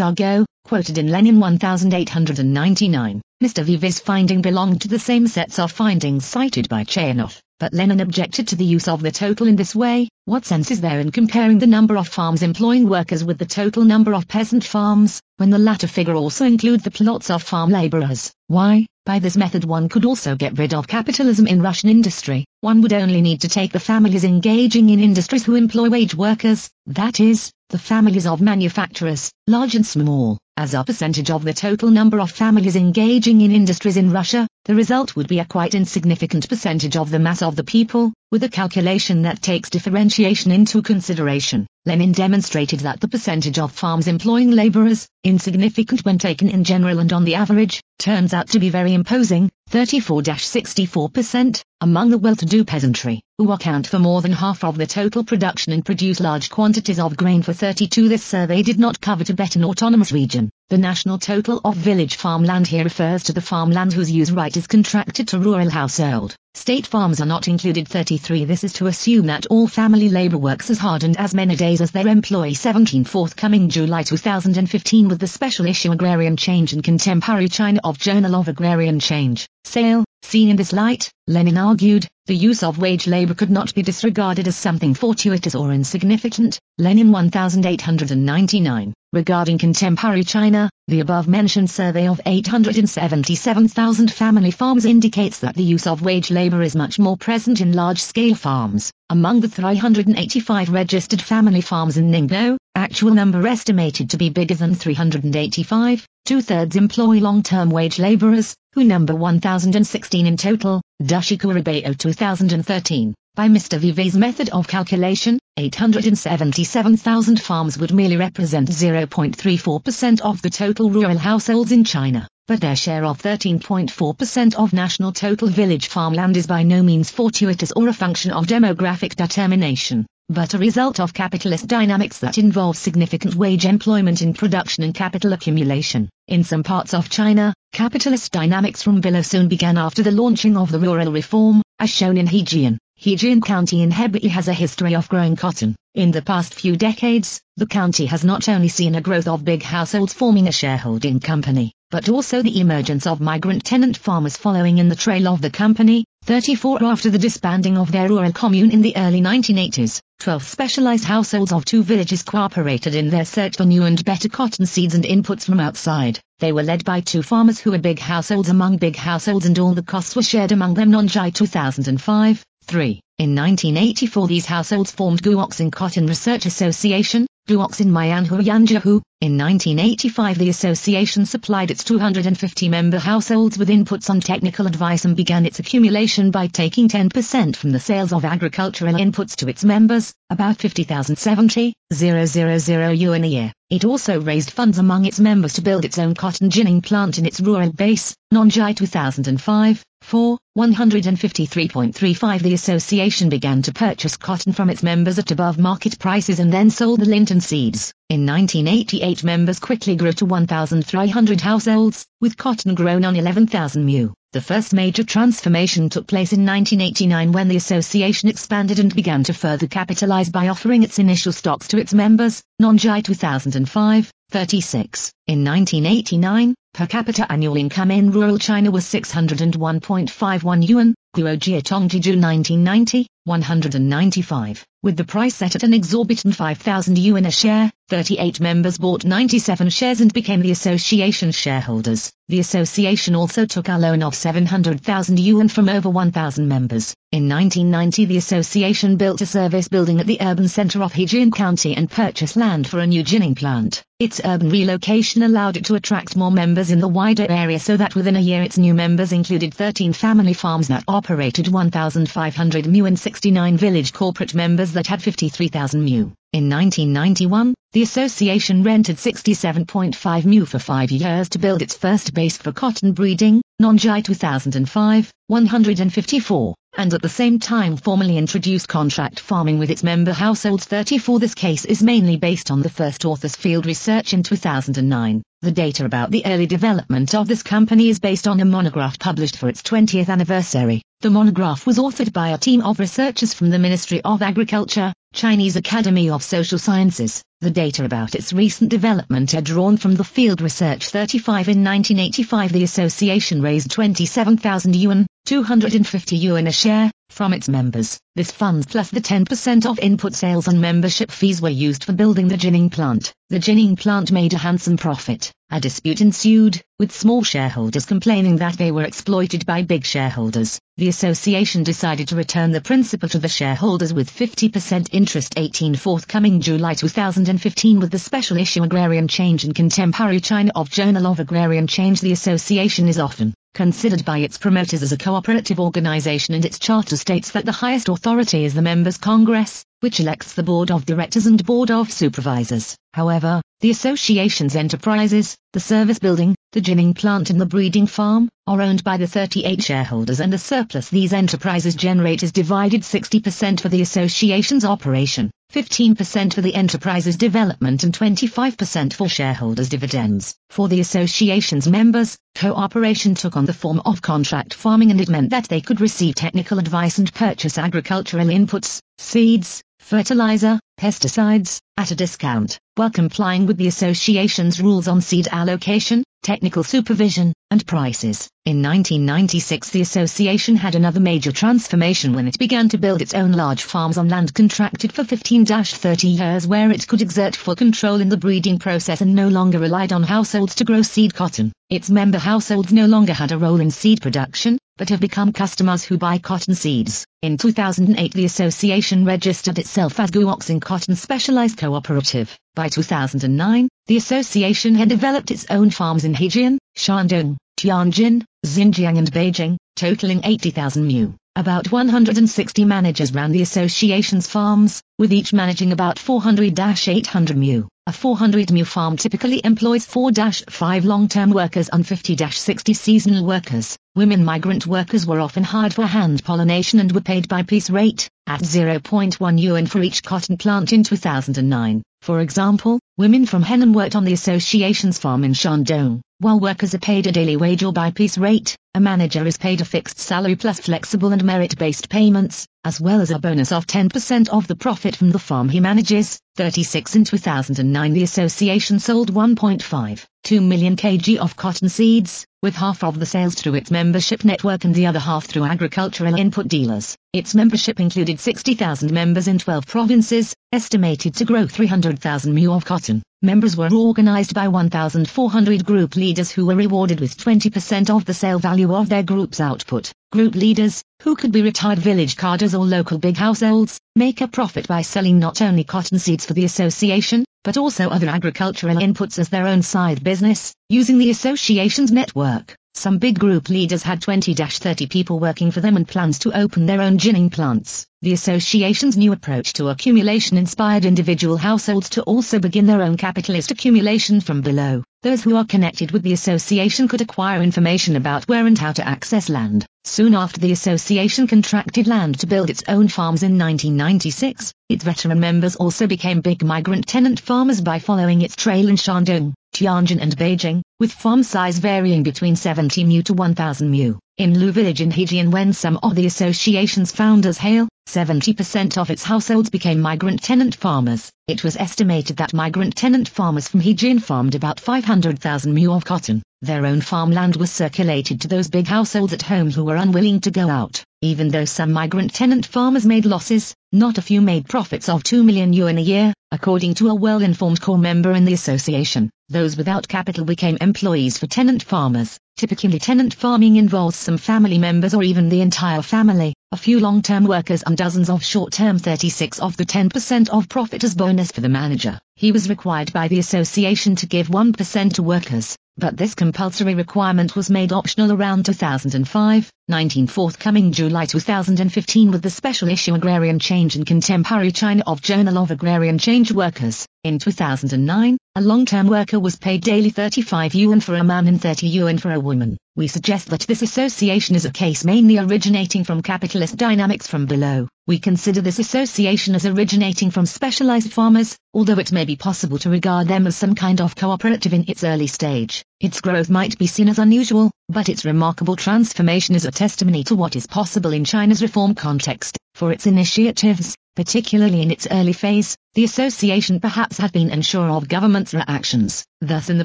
ago, quoted in Lenin 1899. Mr. Vivet's finding belonged to the same sets of findings cited by Chayanov, but Lenin objected to the use of the total in this way. What sense is there in comparing the number of farms employing workers with the total number of peasant farms, when the latter figure also include the plots of farm laborers? Why, by this method one could also get rid of capitalism in Russian industry. One would only need to take the families engaging in industries who employ wage workers, that is, the families of manufacturers, large and small, as a percentage of the total number of families engaging in industries in Russia, the result would be a quite insignificant percentage of the mass of the people, with a calculation that takes differentiation into consideration. Lenin demonstrated that the percentage of farms employing laborers, insignificant when taken in general and on the average, turns out to be very imposing, 34-64%, among the well-to-do peasantry, who account for more than half of the total production and produce large quantities of grain for 32 This survey did not cover Tibetan Autonomous Region. The national total of village farmland here refers to the farmland whose use right is contracted to rural household. State farms are not included 33 This is to assume that all family labor works as hard and as many days as their employee 17 Forthcoming July 2015 with the special issue Agrarian Change in Contemporary China of Journal of Agrarian Change. Sale, seen in this light, Lenin argued, the use of wage labor could not be disregarded as something fortuitous or insignificant. Lenin 1899. Regarding contemporary China, the above-mentioned survey of 877,000 family farms indicates that the use of wage labor is much more present in large-scale farms. Among the 385 registered family farms in Ningbo, actual number estimated to be bigger than 385, two-thirds employ long-term wage laborers, who number 1,016 in total, Dashikura 2013. By Mr. Vive's method of calculation, 877,000 farms would merely represent 0.34% of the total rural households in China, but their share of 13.4% of national total village farmland is by no means fortuitous or a function of demographic determination, but a result of capitalist dynamics that involve significant wage employment in production and capital accumulation. In some parts of China, capitalist dynamics from below soon began after the launching of the rural reform, as shown in Hejian. Hejian County in Hebei has a history of growing cotton. In the past few decades, the county has not only seen a growth of big households forming a shareholding company, but also the emergence of migrant tenant farmers following in the trail of the company, 34 after the disbanding of their rural commune in the early 1980s. 12 specialized households of two villages cooperated in their search for new and better cotton seeds and inputs from outside. They were led by two farmers who were big households among big households and all the costs were shared among them Nonjai 2005. 3. In 1984 these households formed Guoxin Cotton Research Association, Guoxin Mianhua Yanjiuhui. In 1985 the association supplied its 250 member households with inputs on technical advice and began its accumulation by taking 10% from the sales of agricultural inputs to its members, about 50,070, 000 yuan a year. It also raised funds among its members to build its own cotton ginning plant in its rural base, Nonjai 2005, 4, 153.35 The association began to purchase cotton from its members at above market prices and then sold the Linton seeds. In 1988 members quickly grew to 1,300 households, with cotton grown on 11,000 mu. The first major transformation took place in 1989 when the association expanded and began to further capitalize by offering its initial stocks to its members, Nonjai 2005, 36. In 1989, per capita annual income in rural China was 601.51 yuan, Guojia Tongjiju 1990, 195, with the price set at an exorbitant 5,000 yuan a share, 38 members bought 97 shares and became the association shareholders. The association also took a loan of 700,000 yuan from over 1,000 members. In 1990 the association built a service building at the urban center of Hejian County and purchased land for a new ginning plant. Its urban relocation allowed it to attract more members in the wider area so that within a year its new members included 13 family farms that operated 1,500 mu and 69 village corporate members that had 53,000 mu. In 1991, the association rented 67.5 mu for five years to build its first base for cotton breeding, Nonjai 2005, 154 and at the same time formally introduced contract farming with its member households 34. This case is mainly based on the first author's field research in 2009. The data about the early development of this company is based on a monograph published for its 20th anniversary. The monograph was authored by a team of researchers from the Ministry of Agriculture, Chinese Academy of Social Sciences. The data about its recent development are drawn from the field research 35 in 1985 the association raised 27,000 yuan, 250 yuan a share, from its members. This funds plus the 10% of input sales and membership fees were used for building the ginning plant. The ginning plant made a handsome profit. A dispute ensued, with small shareholders complaining that they were exploited by big shareholders. The association decided to return the principal to the shareholders with 50% interest 18 forthcoming July 2015 with the special issue Agrarian Change in Contemporary China of Journal of Agrarian Change the association is often considered by its promoters as a cooperative organization and its charter states that the highest authority is the members' congress, which elects the board of directors and board of supervisors. However, the association's enterprises, the service building, the ginning plant and the breeding farm, are owned by the 38 shareholders and the surplus these enterprises generate is divided 60% for the association's operation, 15% for the enterprise's development and 25% for shareholders' dividends. For the association's members, cooperation took on the form of contract farming and it meant that they could receive technical advice and purchase agricultural inputs, seeds, fertilizer, pesticides, at a discount, while complying with the association's rules on seed allocation, technical supervision, and prices. In 1996 the association had another major transformation when it began to build its own large farms on land contracted for 15-30 years where it could exert full control in the breeding process and no longer relied on households to grow seed cotton. Its member households no longer had a role in seed production, but have become customers who buy cotton seeds. In 2008 the association registered itself as Guoxin Cotton Specialized Cooperative. By 2009, the association had developed its own farms in Hejian, Shandong, Tianjin, Xinjiang and Beijing, totaling 80,000 mu. About 160 managers ran the association's farms, with each managing about 400-800 mu. A 400 mu farm typically employs 4-5 long-term workers and 50-60 seasonal workers. Women migrant workers were often hired for hand pollination and were paid by piece rate, at 0.1 yuan for each cotton plant in 2009. For example, women from Henan worked on the association's farm in Shandong. While workers are paid a daily wage or by piece rate, a manager is paid a fixed salary plus flexible and merit-based payments. As well as a bonus of 10% of the profit from the farm he manages. 36 In 2009 the association sold 1.5, 2 million kg of cotton seeds, with half of the sales through its membership network and the other half through agricultural input dealers. Its membership included 60,000 members in 12 provinces, estimated to grow 300,000 mu of cotton. Members were organized by 1,400 group leaders who were rewarded with 20% of the sale value of their group's output. Group leaders, who could be retired village cadres or local big households, make a profit by selling not only cotton seeds for the association, but also other agricultural inputs as their own side business, using the association's network. Some big group leaders had 20-30 people working for them and plans to open their own ginning plants. The association's new approach to accumulation inspired individual households to also begin their own capitalist accumulation from below. Those who are connected with the association could acquire information about where and how to access land. Soon after the association contracted land to build its own farms in 1996, its veteran members also became big migrant tenant farmers by following its trail in Shandong, Tianjin and Beijing, with farm size varying between 70 mu to 1000 mu. In Lu village in Hejian when some of the association's founders hail, 70% of its households became migrant tenant farmers. It was estimated that migrant tenant farmers from Hejian farmed about 500,000 mu of cotton. Their own farmland was circulated to those big households at home who were unwilling to go out. Even though some migrant tenant farmers made losses, not a few made profits of 2 million yuan a year, according to a well-informed core member in the association. Those without capital became employees for tenant farmers. Typically tenant farming involves some family members or even the entire family, a few long-term workers and dozens of short-term 36 of the 10% of profit as bonus for the manager. He was required by the association to give 1% to workers, but this compulsory requirement was made optional around 2005, 19 forthcoming July 2015 with the special issue Agrarian Change in Contemporary China of Journal of Agrarian Change Workers. In 2009, a long-term worker was paid daily 35 yuan for a man and 30 yuan for a woman. We suggest that this association is a case mainly originating from capitalist dynamics from below. We consider this association as originating from specialized farmers, although it may be possible to regard them as some kind of cooperative in its early stage. Its growth might be seen as unusual, but its remarkable transformation is a testimony to what is possible in China's reform context. For its initiatives, particularly in its early phase, the association perhaps had been unsure of government's reactions. Thus in the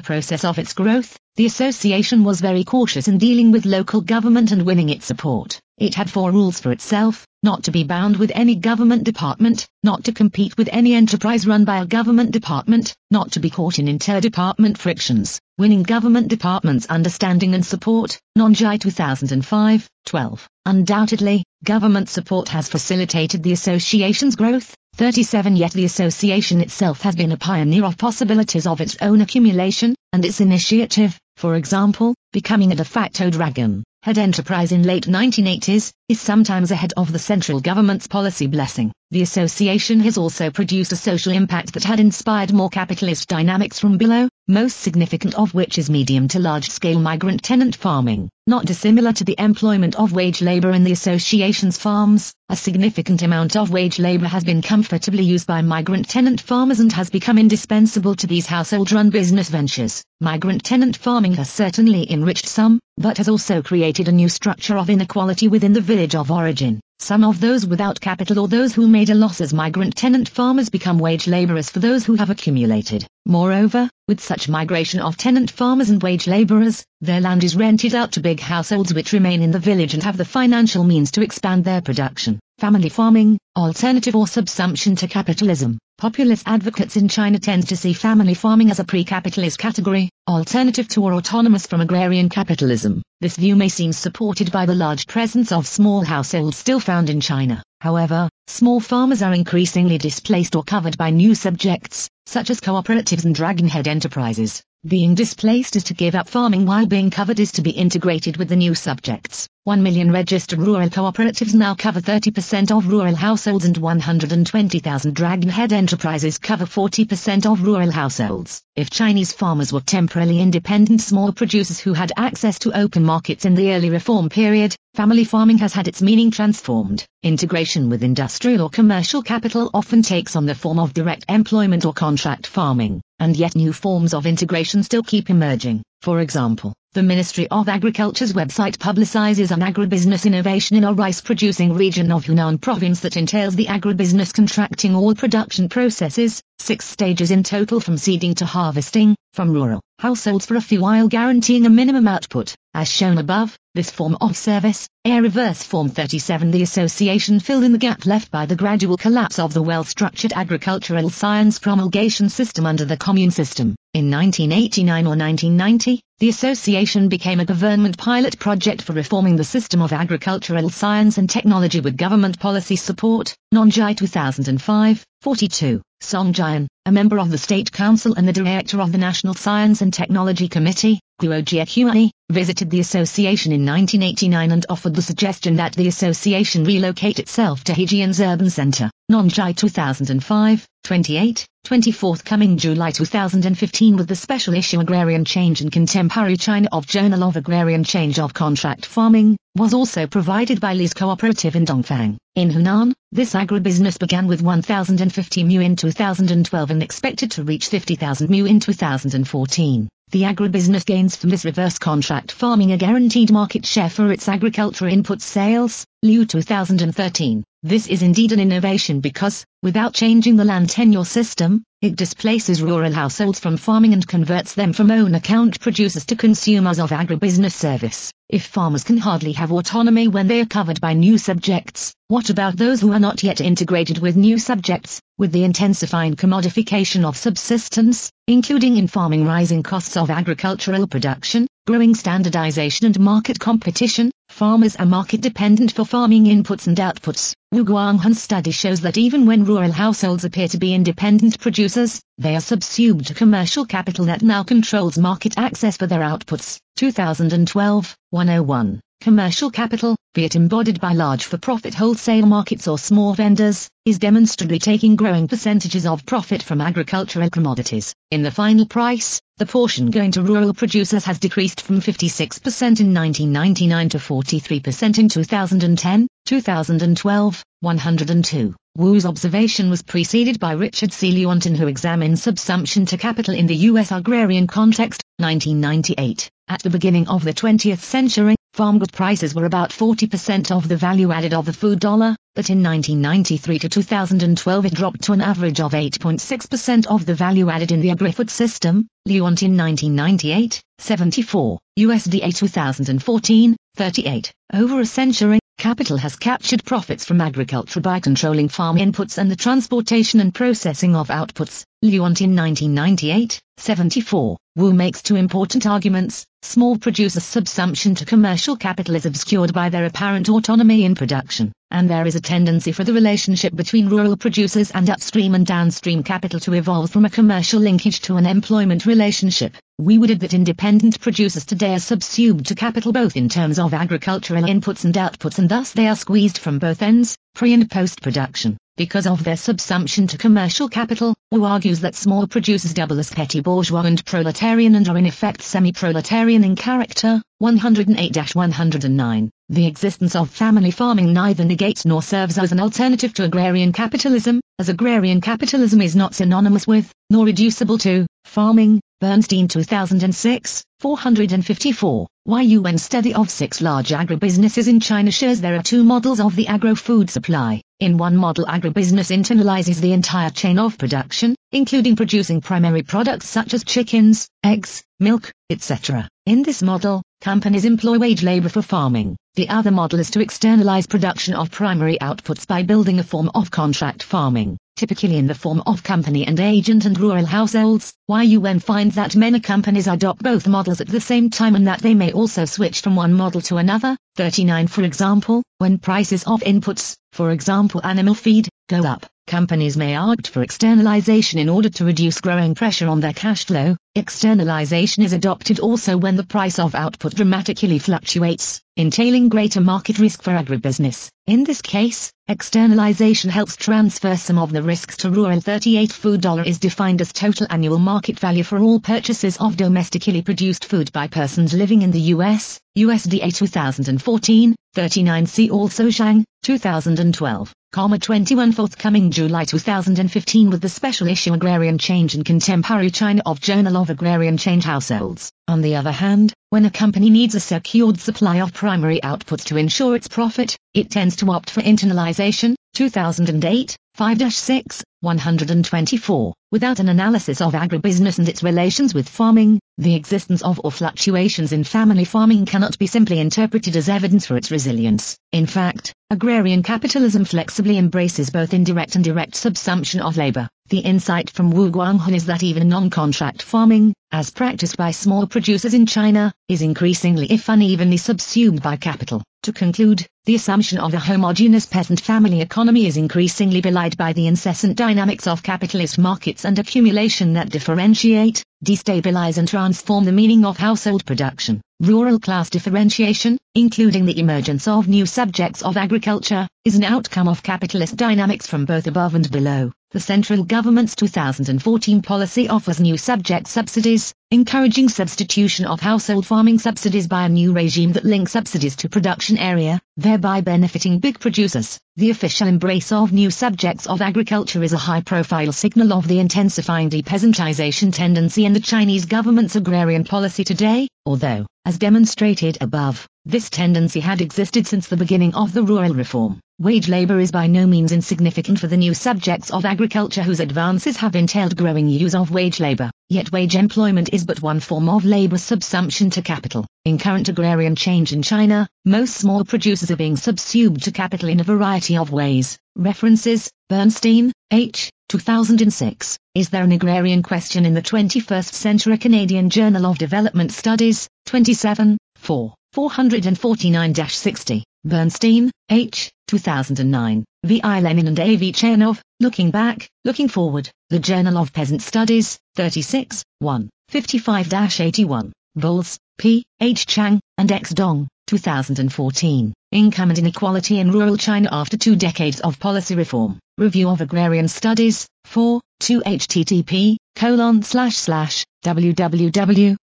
process of its growth, the association was very cautious in dealing with local government and winning its support. It had four rules for itself, not to be bound with any government department, not to compete with any enterprise run by a government department, not to be caught in inter-department frictions, winning government departments' understanding and support, Non-JI 2005, 12. Undoubtedly, government support has facilitated the association's growth, 37 Yet the association itself has been a pioneer of possibilities of its own accumulation, and its initiative, for example, becoming a de facto dragon head enterprise in late 1980s, is sometimes ahead of the central government's policy blessing. The association has also produced a social impact that had inspired more capitalist dynamics from below, most significant of which is medium to large-scale migrant tenant farming. Not dissimilar to the employment of wage labor in the association's farms, a significant amount of wage labor has been comfortably used by migrant tenant farmers and has become indispensable to these household-run business ventures. Migrant tenant farming has certainly enriched some, but has also created a new structure of inequality within the village of origin. Some of those without capital or those who made a loss as migrant tenant farmers become wage laborers for those who have accumulated. Moreover, with such migration of tenant farmers and wage laborers, their land is rented out to big households which remain in the village and have the financial means to expand their production. Family farming, alternative or subsumption to capitalism. Populist advocates in China tend to see family farming as a pre-capitalist category, alternative to or autonomous from agrarian capitalism. This view may seem supported by the large presence of small households still found in China. However, small farmers are increasingly displaced or covered by new subjects, such as cooperatives and dragonhead enterprises. Being displaced is to give up farming while being covered is to be integrated with the new subjects. 1 million registered rural cooperatives now cover 30% of rural households and 120,000 dragonhead enterprises cover 40% of rural households. If Chinese farmers were temporarily independent small producers who had access to open markets in the early reform period, family farming has had its meaning transformed. Integration with industrial or commercial capital often takes on the form of direct employment or contract farming, and yet new forms of integration still keep emerging. For example, the Ministry of Agriculture's website publicizes an agribusiness innovation in a rice-producing region of Hunan province that entails the agribusiness contracting all production processes, six stages in total from seeding to harvesting, from rural households for a fee while guaranteeing a minimum output. As shown above, this form of service, a Reverse Form 37 the association filled in the gap left by the gradual collapse of the well-structured agricultural science promulgation system under the commune system. In 1989 or 1990, the association became a government pilot project for reforming the system of agricultural science and technology with government policy support, Nonjai 2005, 42. Song Jian, a member of the State Council and the director of the National Science and Technology Committee, Guo Jiahui, visited the association in 1989 and offered the suggestion that the association relocate itself to Hejian's urban center. Nonjai 2005, 28, 24th coming July 2015 with the special issue Agrarian Change in Contemporary China of Journal of Agrarian Change of Contract Farming, was also provided by Li's Cooperative in Dongfang. In Hunan, this agribusiness began with 1,050 mu in 2012 and expected to reach 50,000 mu in 2014. The agribusiness gains from this reverse contract farming a guaranteed market share for its agriculture input sales, Liu 2013. This is indeed an innovation because, without changing the land tenure system, it displaces rural households from farming and converts them from own account producers to consumers of agribusiness service. If farmers can hardly have autonomy when they are covered by new subjects, what about those who are not yet integrated with new subjects, with the intensifying commodification of subsistence, including in farming rising costs of agricultural production, growing standardization and market competition, farmers are market dependent for farming inputs and outputs. Wu Guanghan's study shows that even when rural households appear to be independent producers, they are subsumed to commercial capital that now controls market access for their outputs. 2012, 101. Commercial capital, be it embodied by large for-profit wholesale markets or small vendors, is demonstrably taking growing percentages of profit from agricultural commodities. In the final price, the portion going to rural producers has decreased from 56% in 1999 to 43% in 2010, 2012, 102. Wu's observation was preceded by Richard C. Lewontin who examined subsumption to capital in the U.S. agrarian context, 1998. At the beginning of the 20th century, farm good prices were about 40% of the value added of the food dollar, but in 1993 to 2012 it dropped to an average of 8.6% of the value added in the agri-food system, Lewontin 1998, 74, USDA 2014, 38. Over a century, Capital has captured profits from agriculture by controlling farm inputs and the transportation and processing of outputs. Lewontin 1998, 74. Wu makes two important arguments. Small producers' subsumption to commercial capital is obscured by their apparent autonomy in production, and there is a tendency for the relationship between rural producers and upstream and downstream capital to evolve from a commercial linkage to an employment relationship. We would add that independent producers today are subsumed to capital both in terms of agricultural inputs and outputs and thus they are squeezed from both ends, pre and post production. Because of their subsumption to commercial capital, Wu argues that small producers double as petty bourgeois and proletarian and are in effect semi-proletarian in character. 108-109. The existence of family farming neither negates nor serves as an alternative to agrarian capitalism, as agrarian capitalism is not synonymous with, nor reducible to, farming. Bernstein 2006, 454. Why UN study of six large agribusinesses in China shows there are two models of the agro-food supply. In one model agribusiness internalizes the entire chain of production, including producing primary products such as chickens, eggs, milk, etc. In this model, companies employ wage labor for farming. The other model is to externalize production of primary outputs by building a form of contract farming typically in the form of company and agent and rural households, YUN finds that many companies adopt both models at the same time and that they may also switch from one model to another. 39 For example, when prices of inputs, for example animal feed, go up, companies may opt for externalization in order to reduce growing pressure on their cash flow. Externalization is adopted also when the price of output dramatically fluctuates, entailing greater market risk for agribusiness. In this case, externalization helps transfer some of the risks to rural 38 food dollar is defined as total annual market value for all purchases of domestically produced food by persons living in the US, USDA 2014, 39 See also Zhang, 2012, comma 21 forthcoming July 2015 with the special issue Agrarian Change in Contemporary China of Journal of Agrarian Change Households. On the other hand, when a company needs a secured supply of primary outputs to ensure its profit, it tends to opt for internalization. 2008, 5-6, 124. Without an analysis of agribusiness and its relations with farming, the existence of or fluctuations in family farming cannot be simply interpreted as evidence for its resilience. In fact, agrarian capitalism flexibly embraces both indirect and direct subsumption of labor. The insight from Wu Guanghan is that even non-contract farming, as practiced by small producers in China, is increasingly if unevenly subsumed by capital. To conclude, the assumption of a homogeneous peasant family economy is increasingly belied by the incessant dynamics of capitalist markets and accumulation that differentiate, destabilize and transform the meaning of household production. Rural class differentiation, including the emergence of new subjects of agriculture, is an outcome of capitalist dynamics from both above and below. The central government's 2014 policy offers new subject subsidies, encouraging substitution of household farming subsidies by a new regime that links subsidies to production area, thereby benefiting big producers. The official embrace of new subjects of agriculture is a high-profile signal of the intensifying depeasantization tendency in the Chinese government's agrarian policy today, although, as demonstrated above, this tendency had existed since the beginning of the rural reform. Wage labor is by no means insignificant for the new subjects of agriculture whose advances have entailed growing use of wage labor, yet wage employment is but one form of labor subsumption to capital. In current agrarian change in China, most small producers are being subsumed to capital in a variety of ways. References, Bernstein, H. 2006. Is there an agrarian question in the 21st century? Canadian Journal of Development Studies, 27, 4, 449-60. Bernstein, H. 2009. V. I. Lenin and A. V. Chayanov, Looking Back, Looking Forward, The Journal of Peasant Studies, 36, 1, 55-81. Bowles, P. H. Chang, and X. Dong, 2014. Income and Inequality in Rural China After Two Decades of Policy Reform. Review of Agrarian Studies, 4, 2 http, colon slash slash, www.ras.org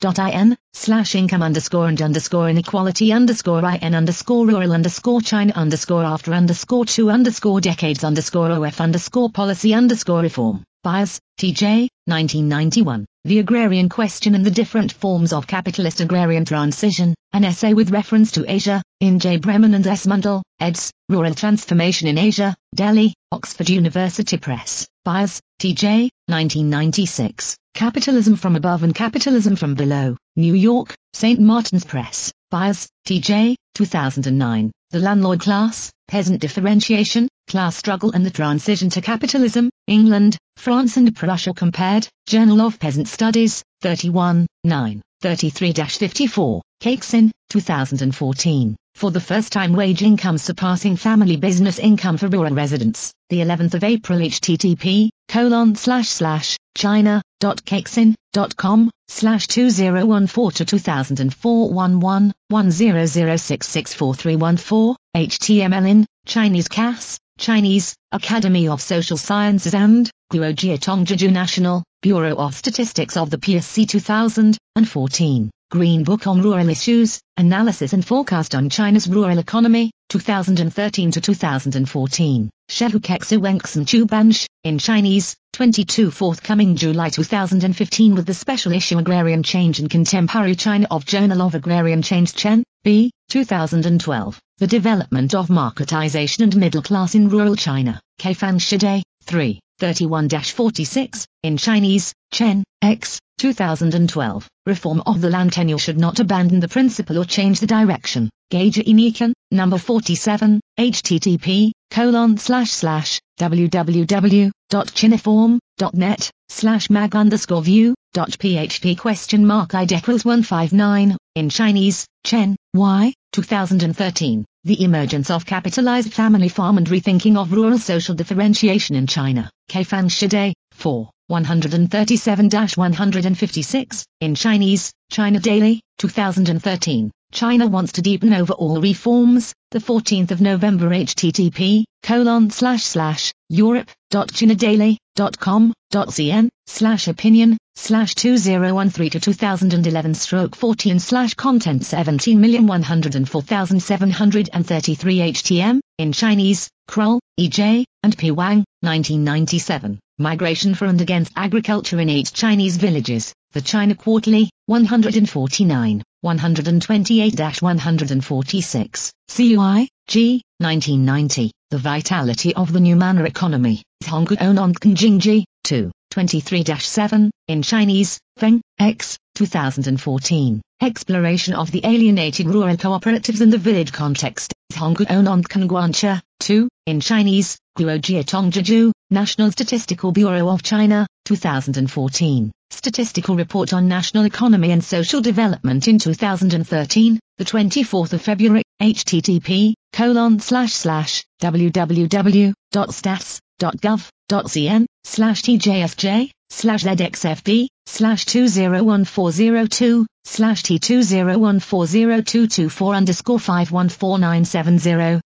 in slash income underscore and underscore inequality underscore in underscore rural underscore China underscore after underscore two underscore decades underscore OF underscore policy underscore reform. Byres, T.J., 1991. The Agrarian Question and the Different Forms of Capitalist Agrarian Transition, an essay with reference to Asia, in J. Breman and S. Mundle, eds. Rural Transformation in Asia, Delhi, Oxford University Press. Byres, T.J., 1996. Capitalism from Above and Capitalism from Below, New York, St. Martin's Press. Byres, T.J., 2009. The Landlord Class, Peasant Differentiation, Class Struggle and the Transition to Capitalism, England, France and Prussia Compared, Journal of Peasant Studies, 31, 9, 33-54, Caixin, 2014 for the first time wage income surpassing family business income for rural residents. The 11th of April http colon slash slash china.caixin.com slash 2014 to 2004 11 1006641314 HTML in Chinese CAS Chinese Academy of Social Sciences and Guojia Tongjiju National Bureau of Statistics of the PSC 2014 Green Book on Rural Issues, Analysis and Forecast on China's Rural Economy, 2013 to 2014. Shehu Kexu Wengxin Chubansh, in Chinese, 22 forthcoming July 2015 with the special issue Agrarian Change in Contemporary China of Journal of Agrarian Change Chen, B. 2012. The Development of Marketization and Middle Class in Rural China, Kaifang Shidai, 3. 31-46, in Chinese, Chen, X, 2012. Reform of the land tenure should not abandon the principle or change the direction. Gage Inikan, number 47, http, colon slash slash, www.chinareform.net, slash mag underscore view, dot php question mark id equals 159, in Chinese, Chen, Y, 2013. The emergence of capitalized family farm and rethinking of rural social differentiation in China. Kaifang Shidai, 4. 137-156, in Chinese, China Daily, 2013. China wants to deepen overall reforms, the 14th of November http, colon slash slash, europe.chinadaily.com.cn, slash opinion, slash 2013 to 2011 stroke 14 slash content 17104733 htm, in Chinese, Croll, E.J., and P. Wang, 1997. Migration for and against agriculture in eight Chinese villages. The China Quarterly, 149, 128-146, CUI, G, 1990. The Vitality of the New Manner Economy. Zhongguo Nongcun Jingji, 2, 23-7, in Chinese, Feng, X, 2014. Exploration of the alienated rural cooperatives in the village context. Zhongguo Nongcun Guancha, 2, in Chinese, Guojia Tongjiju, National Statistical Bureau of China, 2014. Statistical Report on National Economy and Social Development in 2013, the 24th of February, http, colon slash slash, www.stats.gov.cn, slash tjsj, slash zxfb, slash 201402, slash T20140224 underscore 514970,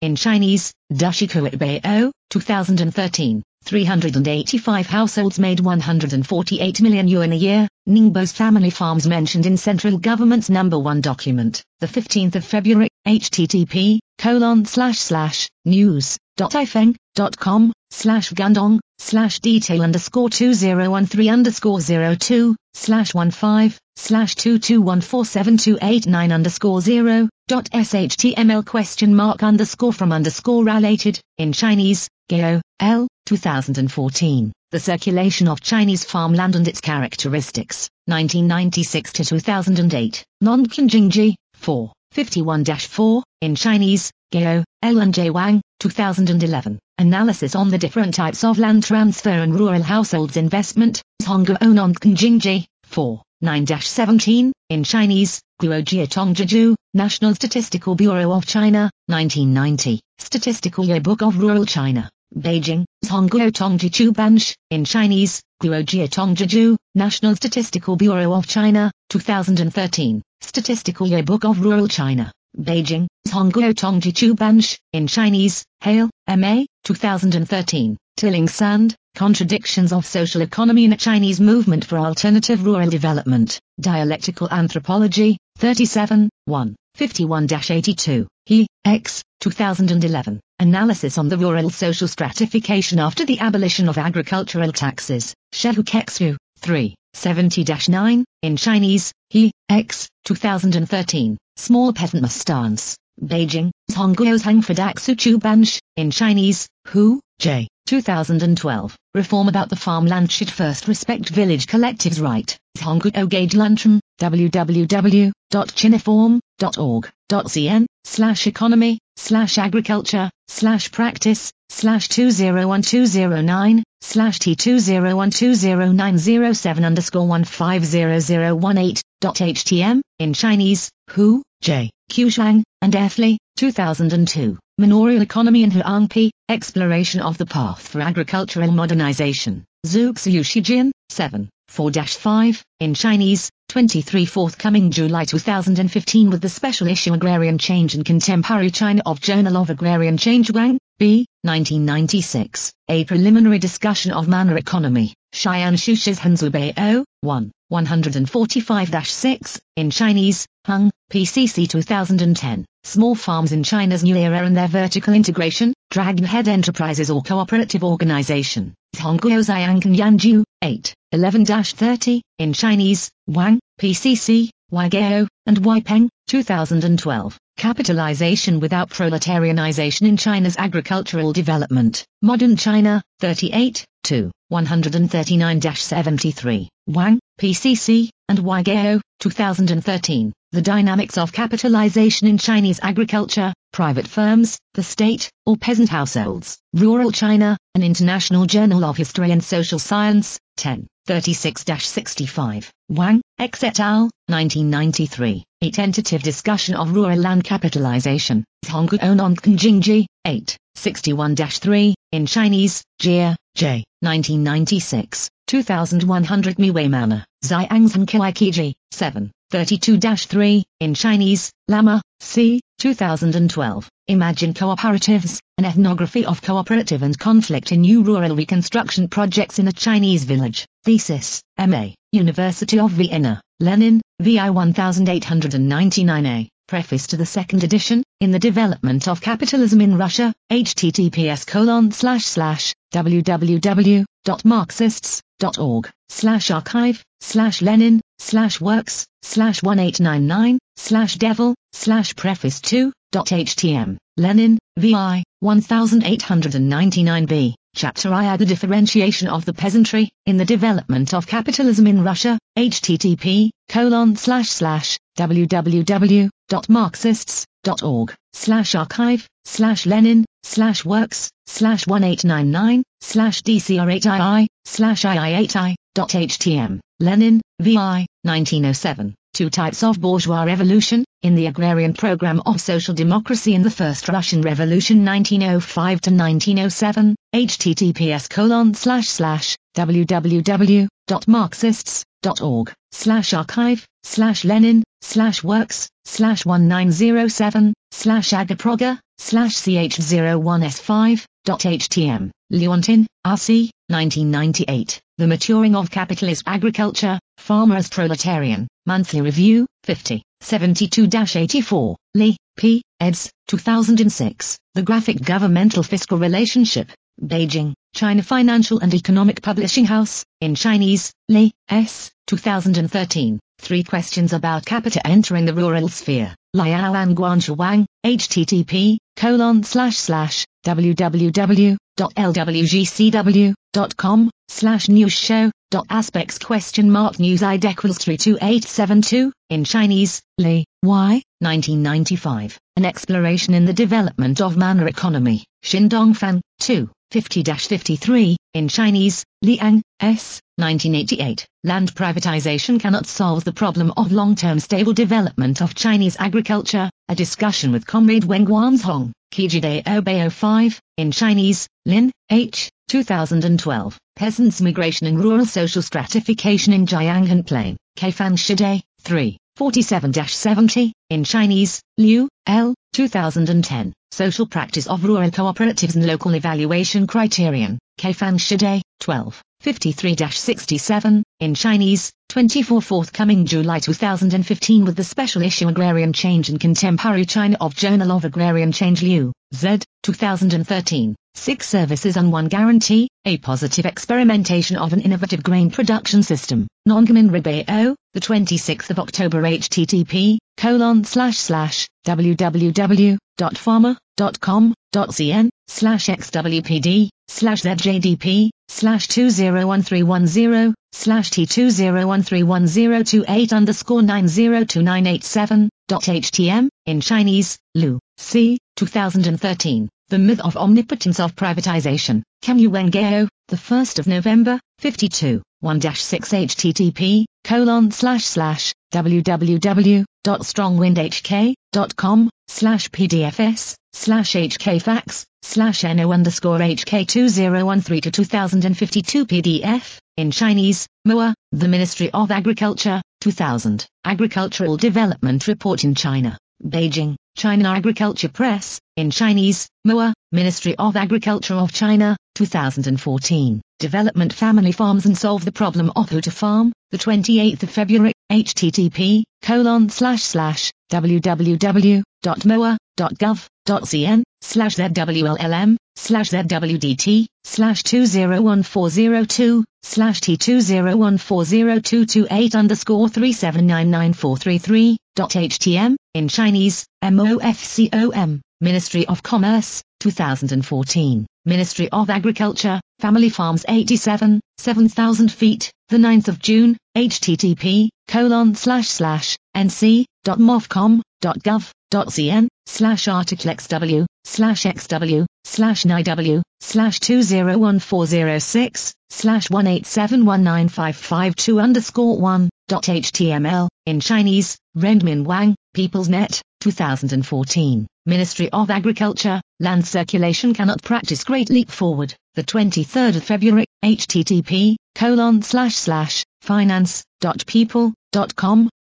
in Chinese, Dashikuit 2013. 385 households made 148 million yuan a year, Ningbo's family farms mentioned in central government's number one document, the 15th of February, http, colon slash slash, news news.ifeng.com, slash gundong, slash detail underscore 2013 underscore 02, slash 15, slash 22147289 underscore 0, dot shtml question mark underscore from underscore related, in Chinese, Gao, L, 2014. The Circulation of Chinese Farmland and Its Characteristics, 1996 to 2008. Nonkan Jingji, 4, 51-4, in Chinese, Gao, L and J Wang, 2011. Analysis on the different types of land transfer and rural households investment, Zhongguo Nongcun Jingji, 4, 9-17, in Chinese, Guojia Tongjiju, National Statistical Bureau of China, 1990. Statistical Yearbook of Rural China. Beijing, Zhongguo Tongjiu Bansh, in Chinese, Guojia Tongjiju, National Statistical Bureau of China, 2013, Statistical Yearbook of Rural China. Beijing, Zhongguo Tongjiu Bansh, in Chinese, Hale, M.A., 2013, Tilling Sand, Contradictions of Social Economy in a Chinese Movement for Alternative Rural Development, Dialectical Anthropology, 37, 1, 51-82, He, X, 2011. Analysis on the rural social stratification after the abolition of agricultural taxes. Shehu Kexu, 3, 70-9, in Chinese, He, X, 2013. Small Peasant Mustance. Beijing, Zhongguo's Hangfadaksu Chubansh, in Chinese, Hu, J, 2012. Reform about the farmland should first respect village collectives' right. Zhongguo Gage Lantram, www.chinareform.org.cn, slash economy, slash agriculture, slash practice, slash 201209, slash T20120907 underscore 150018.htm, in Chinese, Hu, J, Qiushang, and Efley, 2002. Manorial Economy in Huangpi, Exploration of the Path for Agricultural Modernization. Zhuxiu Shijin, 7, 4-5, in Chinese, 23 forthcoming July 2015 with the special issue Agrarian Change in Contemporary China of Journal of Agrarian Change Wang, B, 1996, a preliminary discussion of manner economy, Xi'an Shushis Hanzubei O, 1, 145-6, in Chinese, Huang, PCC 2010, Small Farms in China's New Era and Their Vertical Integration, Dragon Head Enterprises or Cooperative Organization, Hongguo Ziyangkan Yanju, 8, 11-30, in Chinese, Huang, PCC, Wagao, and Weipeng, 2012. Capitalization without proletarianization in China's agricultural development. Modern China, 38, 2, 139-73. Huang, PCC, and Wagao, 2013. The dynamics of capitalization in Chinese agriculture, private firms, the state, or peasant households. Rural China, an International Journal of History and Social Science, 10, 36-65. Wang, X et al., 1993. A tentative discussion of rural land capitalization. Zhongguo Nongcun Jingji, 8, 61-3, in Chinese, Jia, J, 1996. 2100 Miwei Manor, Xiangzhen Kiji, 7, 32-3, in Chinese, Lammer, C, 2012. Imagine Cooperatives, an ethnography of cooperative and conflict in new rural reconstruction projects in a Chinese village. Thesis, M.A., University of Vienna, Lenin, VI 1899a. Preface to the second edition, in the development of capitalism in Russia, https colon slash slash www.marxists.org slash archive slash Lenin slash works slash 1899 slash devil slash preface 2 dot htm Lenin vi 1899b Chapter I The differentiation of the peasantry in the development of capitalism in Russia http colon slash slash www.marxists.org slash archive slash Lenin slash works slash 1899 slash dcr8ii slash ii8i dot htm Lenin vi 1907 Two types of bourgeois revolution, in the agrarian program of social democracy in the First Russian Revolution 1905 to 1907, https colon slash slash www.marxists.org slash archive slash Lenin slash works slash 1907 slash agaproga slash ch01s5 dot htm Lewontin, R.C., 1998. The Maturing of Capitalist Agriculture, Farmers Proletarian, Monthly Review, 50, 72-84, Lee, P., eds. 2006. The Graphic Governmental Fiscal Relationship, Beijing, China Financial and Economic Publishing House, in Chinese, Lee, S., 2013. Three questions about capita entering the rural sphere. Liao and Guanzhi Wang, http, colon slash slash, www.lwgcw.com, slash news show, dot aspects question mark news id equals 32872, in Chinese, Li, Y, 1995, an exploration in the development of manor economy, Xindong Fan, 2. 50-53, in Chinese, Liang, S., 1988. Land privatization cannot solve the problem of long-term stable development of Chinese agriculture, a discussion with Comrade Wen Guanzhong, Kijide Obeo 5, in Chinese, Lin, H., 2012. Peasants' Migration and Rural Social Stratification in Jianghan Plain, Kaifang Shidai, 3. 47-70, in Chinese, Liu, L., 2010. Social Practice of Rural Cooperatives and Local Evaluation Criterion, Kaifang Shidai, 12. 53-67, in Chinese, 24 forthcoming July 2015 with the special issue Agrarian Change in Contemporary China of Journal of Agrarian Change Liu, Z, 2013. Six services and one guarantee, a positive experimentation of an innovative grain production system. Nongmin Ribao, the 26th of October http, colon slash slash, www.farmer.com.cn, slash xwpd, slash zjdp, slash 201310, slash T20131028 underscore 902987, dot in Chinese, Lu, C, 2013. The Myth of Omnipotence of Privatization, Camus Wengao, the 1st of November, 52, 1-6 http, colon slash slash, www.strongwindhk.com, slash pdfs, slash hkfax, slash no underscore hk2013 to 2052 pdf, in Chinese, MOA, the Ministry of Agriculture, 2000, Agricultural Development Report in China, Beijing. China Agriculture Press, in Chinese, MOA, Ministry of Agriculture of China, 2014. Development Family Farms and Solve the Problem of Who to Farm, the 28th of February, http, colon slash slash, www.moa.gov.cn, slash zwllm, slash zwdt, slash 201402, slash T20140228 underscore 3799433, dot htm, in Chinese, MOFCOM, Ministry of Commerce, 2014, Ministry of Agriculture, Family Farms 87, 7000 feet, the 9th of June, http, colon slash slash, nc.mofcom.gov.cn, slash article xw, slash xw, slash niw, slash 201406, slash 187195552 underscore 1, dot html, in Chinese, Renmin Wang, People's Net, 2014. Ministry of Agriculture, Land Circulation cannot practice Great Leap Forward, the 23rd of February, http, colon slash slash,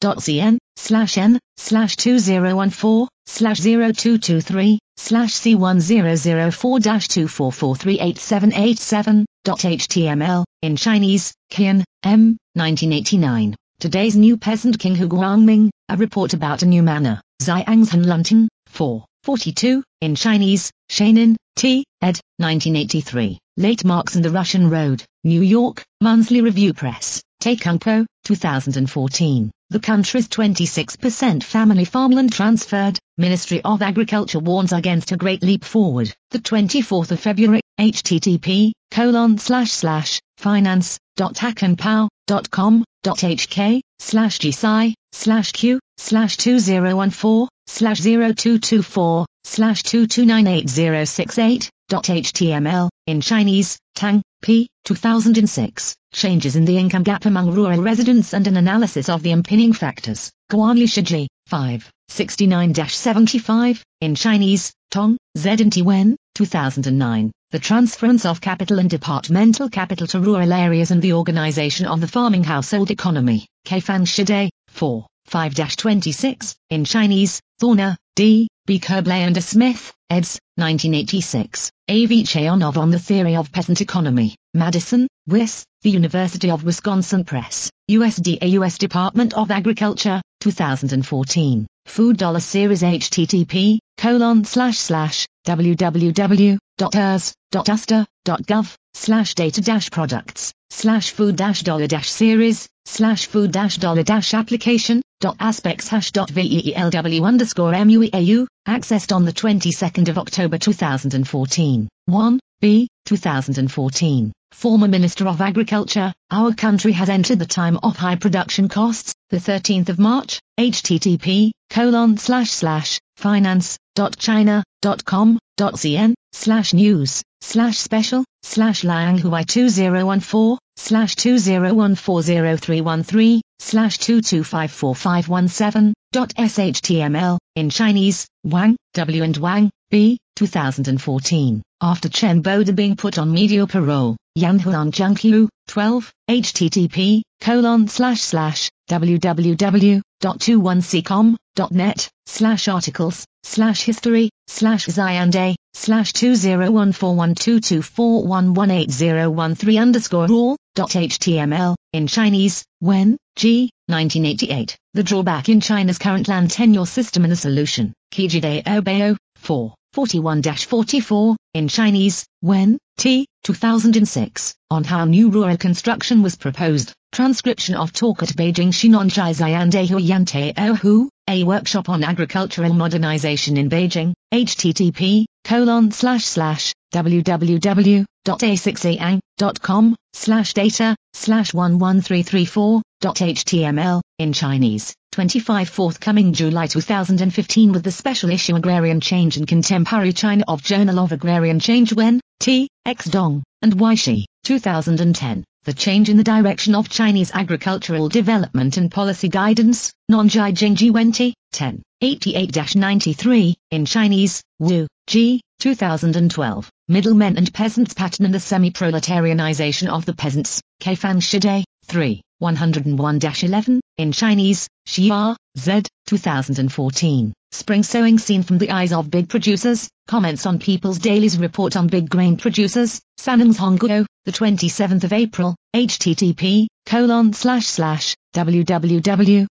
finance.people.com.cn, slash n, slash 2014, slash 0223, slash C1004-244387887, dot html, in Chinese, Qian, M, 1989. Today's New Peasant King Hu Guangming, a report about a new manor, Xiangzhen Lunting, 4, 42, in Chinese, Shanin, T, ed. 1983. Late Marx and the Russian Road, New York, Monthly Review Press, Ta Kung Pao, 2014. The country's 26% family farmland transferred, Ministry of Agriculture warns against a great leap forward. The 24th of February, http, colon slash slash, finance.hackandpow.com.hk, slash gsci, slash q, slash 2014, slash 0224, slash 2298068, dot html, in Chinese, Tang, p. 2006, changes in the income gap among rural residents and an analysis of the impinning factors, Guanli Shiji, 5, 69-75, in Chinese, Tong, Z and T Wen, 2009, the transference of capital and departmental capital to rural areas and the organization of the farming household economy, Kaifang Shidai, 4, 5-26, in Chinese, Thorner, D. B. Kerblay and A. Smith, eds. 1986, A. V. Chayanov on the Theory of Peasant Economy, Madison, WIS, The University of Wisconsin Press, USDA U.S. Department of Agriculture, 2014, Food Dollar Series http, colon slash slash, www.ers.usda.gov, slash data dash products, slash food dash dollar dash series, slash food dash dollar dash application, dot aspects hash dot velw underscore mueau, accessed on the 22nd of October 2014. 1. B. 2014. Former Minister of Agriculture, our country has entered the time of high production costs, the 13th of March, http, colon slash slash, finance.china.com.cn, slash news, slash special, slash Lianghui 2014, slash 20140313, slash 2254517, dot shtml, in Chinese, Wang, W and Wang, B, 2014. After Chen Boda being put on media parole, Yanhuan Zhenghu, 12, http, colon slash slash, www.21ccom.net, slash articles, slash history, slash Xiande, slash 20141224118013 underscore all, dot html, in Chinese, Wen, G, 1988, the drawback in China's current land tenure system and the solution, Kijide Obeo, 4. 41-44, in Chinese, Wen, T, 2006, on how new rural construction was proposed, transcription of talk at Beijing Shinonjai Xiande Huyante Ohu, er a workshop on agricultural modernization in Beijing, http, colon slash slash, www.a6ang.com, slash data, slash 11334, html, in Chinese, 25 forthcoming July 2015 with the special issue Agrarian Change in Contemporary China of Journal of Agrarian Change Wen, T, X Dong, and Y Shi, 2010. The change in the direction of Chinese agricultural development and policy guidance, Nonjai Jingji Wenti, 10, 88-93, in Chinese, Wu, G, 2012. Middlemen and Peasants Pattern and the Semi-Proletarianization of the Peasants, Kaifang Shidai, 3, 101-11, in Chinese, Xia, Z, 2014. Spring sowing seen from the eyes of big producers, comments on People's Daily's report on big grain producers, Sanung's Hongguo, the 27th of April, http, colon slash slash, www.snzg.net,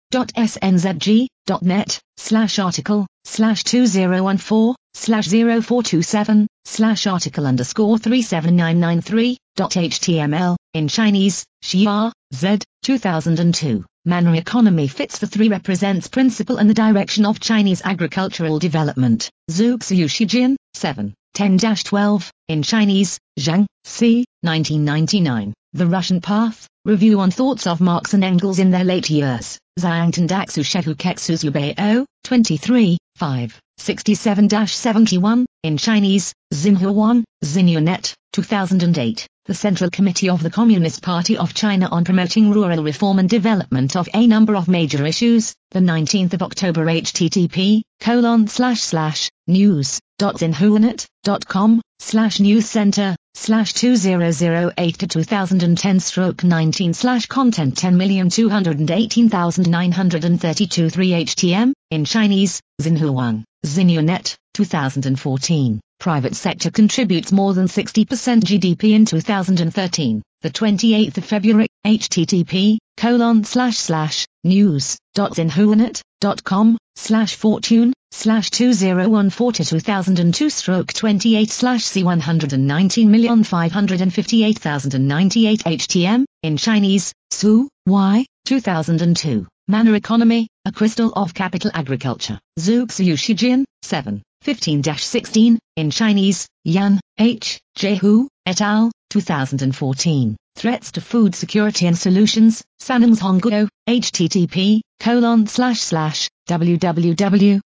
slash article, slash 2014, slash 0427, slash article underscore 37993, dot html, in Chinese, Xia, Z, 2002. Manner economy fits the three represents principle and the direction of Chinese agricultural development. Zhu Xiuxijian, 7, 10-12, in Chinese, Zhang, C, 1999. The Russian Path, Review on Thoughts of Marx and Engels in Their Late Years, Xiangtan Daxu Shehu Kexuzubeo, 23, 5, 67-71, in Chinese, Xinhua, Xinhuanet, 2008 the Central Committee of the Communist Party of China on promoting rural reform and development of a number of major issues, the 19th of October http, colon slash slash, news, dot com, slash news center, slash 2008 to 2010 stroke 19 slash content 10218932 3 htm, in Chinese, Xinhuang, Xinhuanet, 2014. Private sector contributes more than 60% GDP in 2013. The 28th of February, http colon slash slash news dot dot com slash fortune slash 2014 2002 stroke 28 slash C 119,558,098 HTM in Chinese, Su, Y, 2002. Manner Economy, A Crystal of Capital Agriculture. Zhu Xiuxijian, 7. 15-16, in Chinese, Yan, H, J. Hu, et al., 2014. Threats to Food Security and Solutions, Sanings Hongguo, http, colon slash slash, www.snzg.net,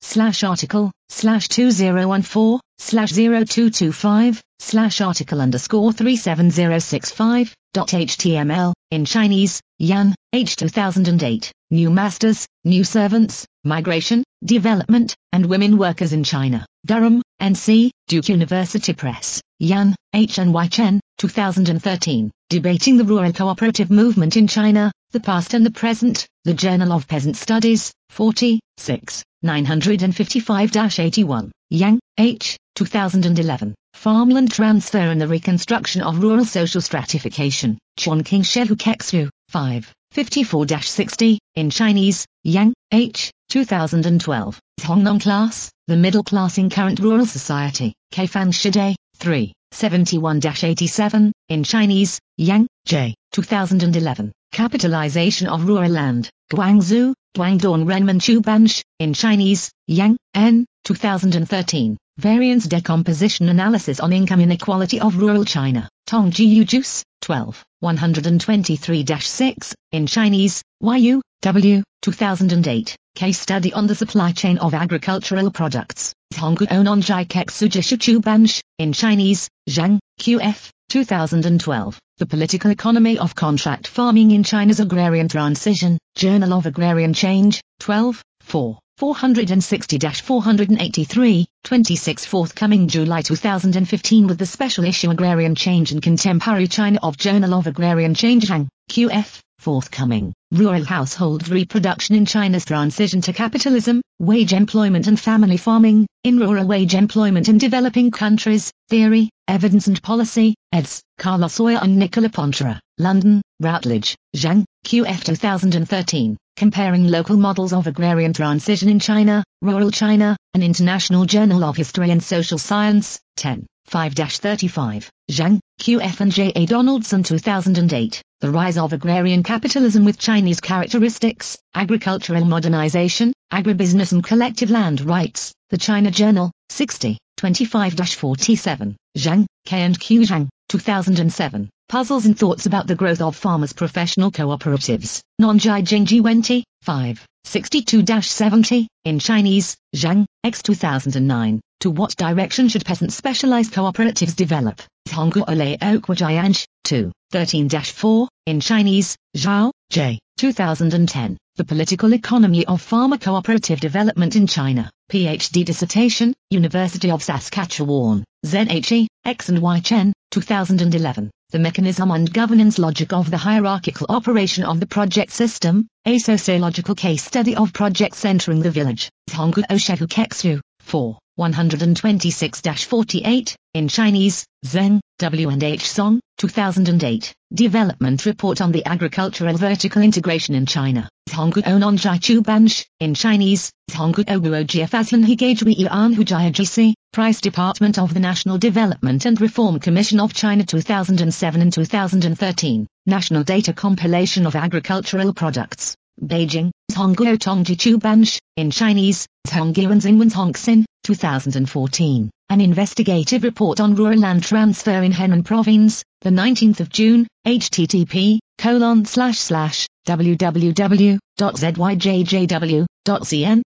slash article, slash 2014, slash 0225, slash article underscore 37065, dot html, in Chinese, Yan, H 2008, New Masters, New Servants, Migration, Development, and Women Workers in China, Durham, NC, Duke University Press, Yan, H. and Y. Chen, 2013, Debating the Rural Cooperative Movement in China, the Past and the Present, the Journal of Peasant Studies, 46, 955-81, Yang, H., 2011, Farmland Transfer and the Reconstruction of Rural Social Stratification, Chongqing Shehu Kexu, 5, 54-60, in Chinese, Yang, H., 2012, Hongnong Class, the Middle Class in Current Rural Society, Kaifang Shidai, 3, 71-87, in Chinese, Yang, J. 2011. Capitalization of Rural Land, Guangzhou, Guangdong Renmin Chubansh, in Chinese, Yang, N. 2013. Variance Decomposition Analysis on Income Inequality of Rural China, Tongji Juice, 12, 123-6, in Chinese, YU, W, 2008. Case Study on the Supply Chain of Agricultural Products, Honggu Ononjai Kexujishu Bansh, in Chinese, Zhang, QF, 2012. The Political Economy of Contract Farming in China's Agrarian Transition, Journal of Agrarian Change, 12, 4. 460-483, 26 forthcoming July 2015 with the special issue Agrarian Change in Contemporary China of Journal of Agrarian Change Zhang, QF, forthcoming, Rural Household Reproduction in China's Transition to Capitalism, Wage Employment and Family Farming, in Rural Wage Employment in Developing Countries, Theory, Evidence and Policy, eds. Carlos Sawyer and Nicola Ponchera, London, Routledge, Zhang, QF 2013. Comparing Local Models of Agrarian Transition in China, Rural China, an International Journal of History and Social Science, 10, 5-35, Zhang, Q.F. and J. A. Donaldson 2008, The Rise of Agrarian Capitalism with Chinese Characteristics, Agricultural Modernization, Agribusiness and Collective Land Rights, The China Journal, 60, 25-47, Zhang, K. and Q. Zhang, 2007. Puzzles and Thoughts About the Growth of Farmers Professional Cooperatives, Nanjai Jingji Wenti, 5, 62-70, in Chinese, Zhang, X 2009. To what direction should peasant specialized cooperatives develop? Honggu Ole Okwajianj, 2, 13-4, in Chinese, Zhao, J. 2010. The Political Economy of Farmer Cooperative Development in China. PhD dissertation, University of Saskatchewan, ZHE, X and Y Chen, 2011. The mechanism and governance logic of the hierarchical operation of the project system, a sociological case study of projects entering the village. Honggu Oshehu Kexu, 4, 126-48, in Chinese, Zeng, W. and H. Song, 2008. Development Report on the Agricultural Vertical Integration in China. Honggu Ononjai Chubansh, in Chinese, Honggu Oguo Jiafazhan Higajui Yuan Hujayajisi, Price Department of the National Development and Reform Commission of China 2007 and 2013, National Data Compilation of Agricultural Products, Beijing, Hongguo Tongji Chubansh, in Chinese, Zhongyuan Xingwen Hongxin, 2014, an investigative report on rural land transfer in Henan Province, the 19th of June, http, colon slash slash, www.zyjjw.cn,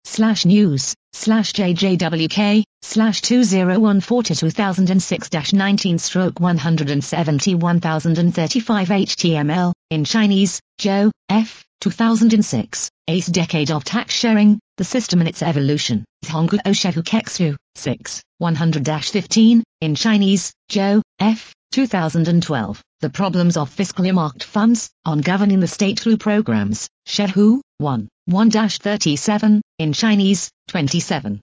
slash news, slash jjwk, slash 2014-2006-19 stroke 171035 HTML, in Chinese, Joe, F. 2006, Ace Decade of Tax Sharing, The System and Its Evolution, Honggu Oshehu Kexu, 6, 100-15, in Chinese, Joe, F. 2012, The Problems of Fiscally Marked Funds, on Governing the State Through Programs, Shehu, 1, 1-37, in Chinese, 27.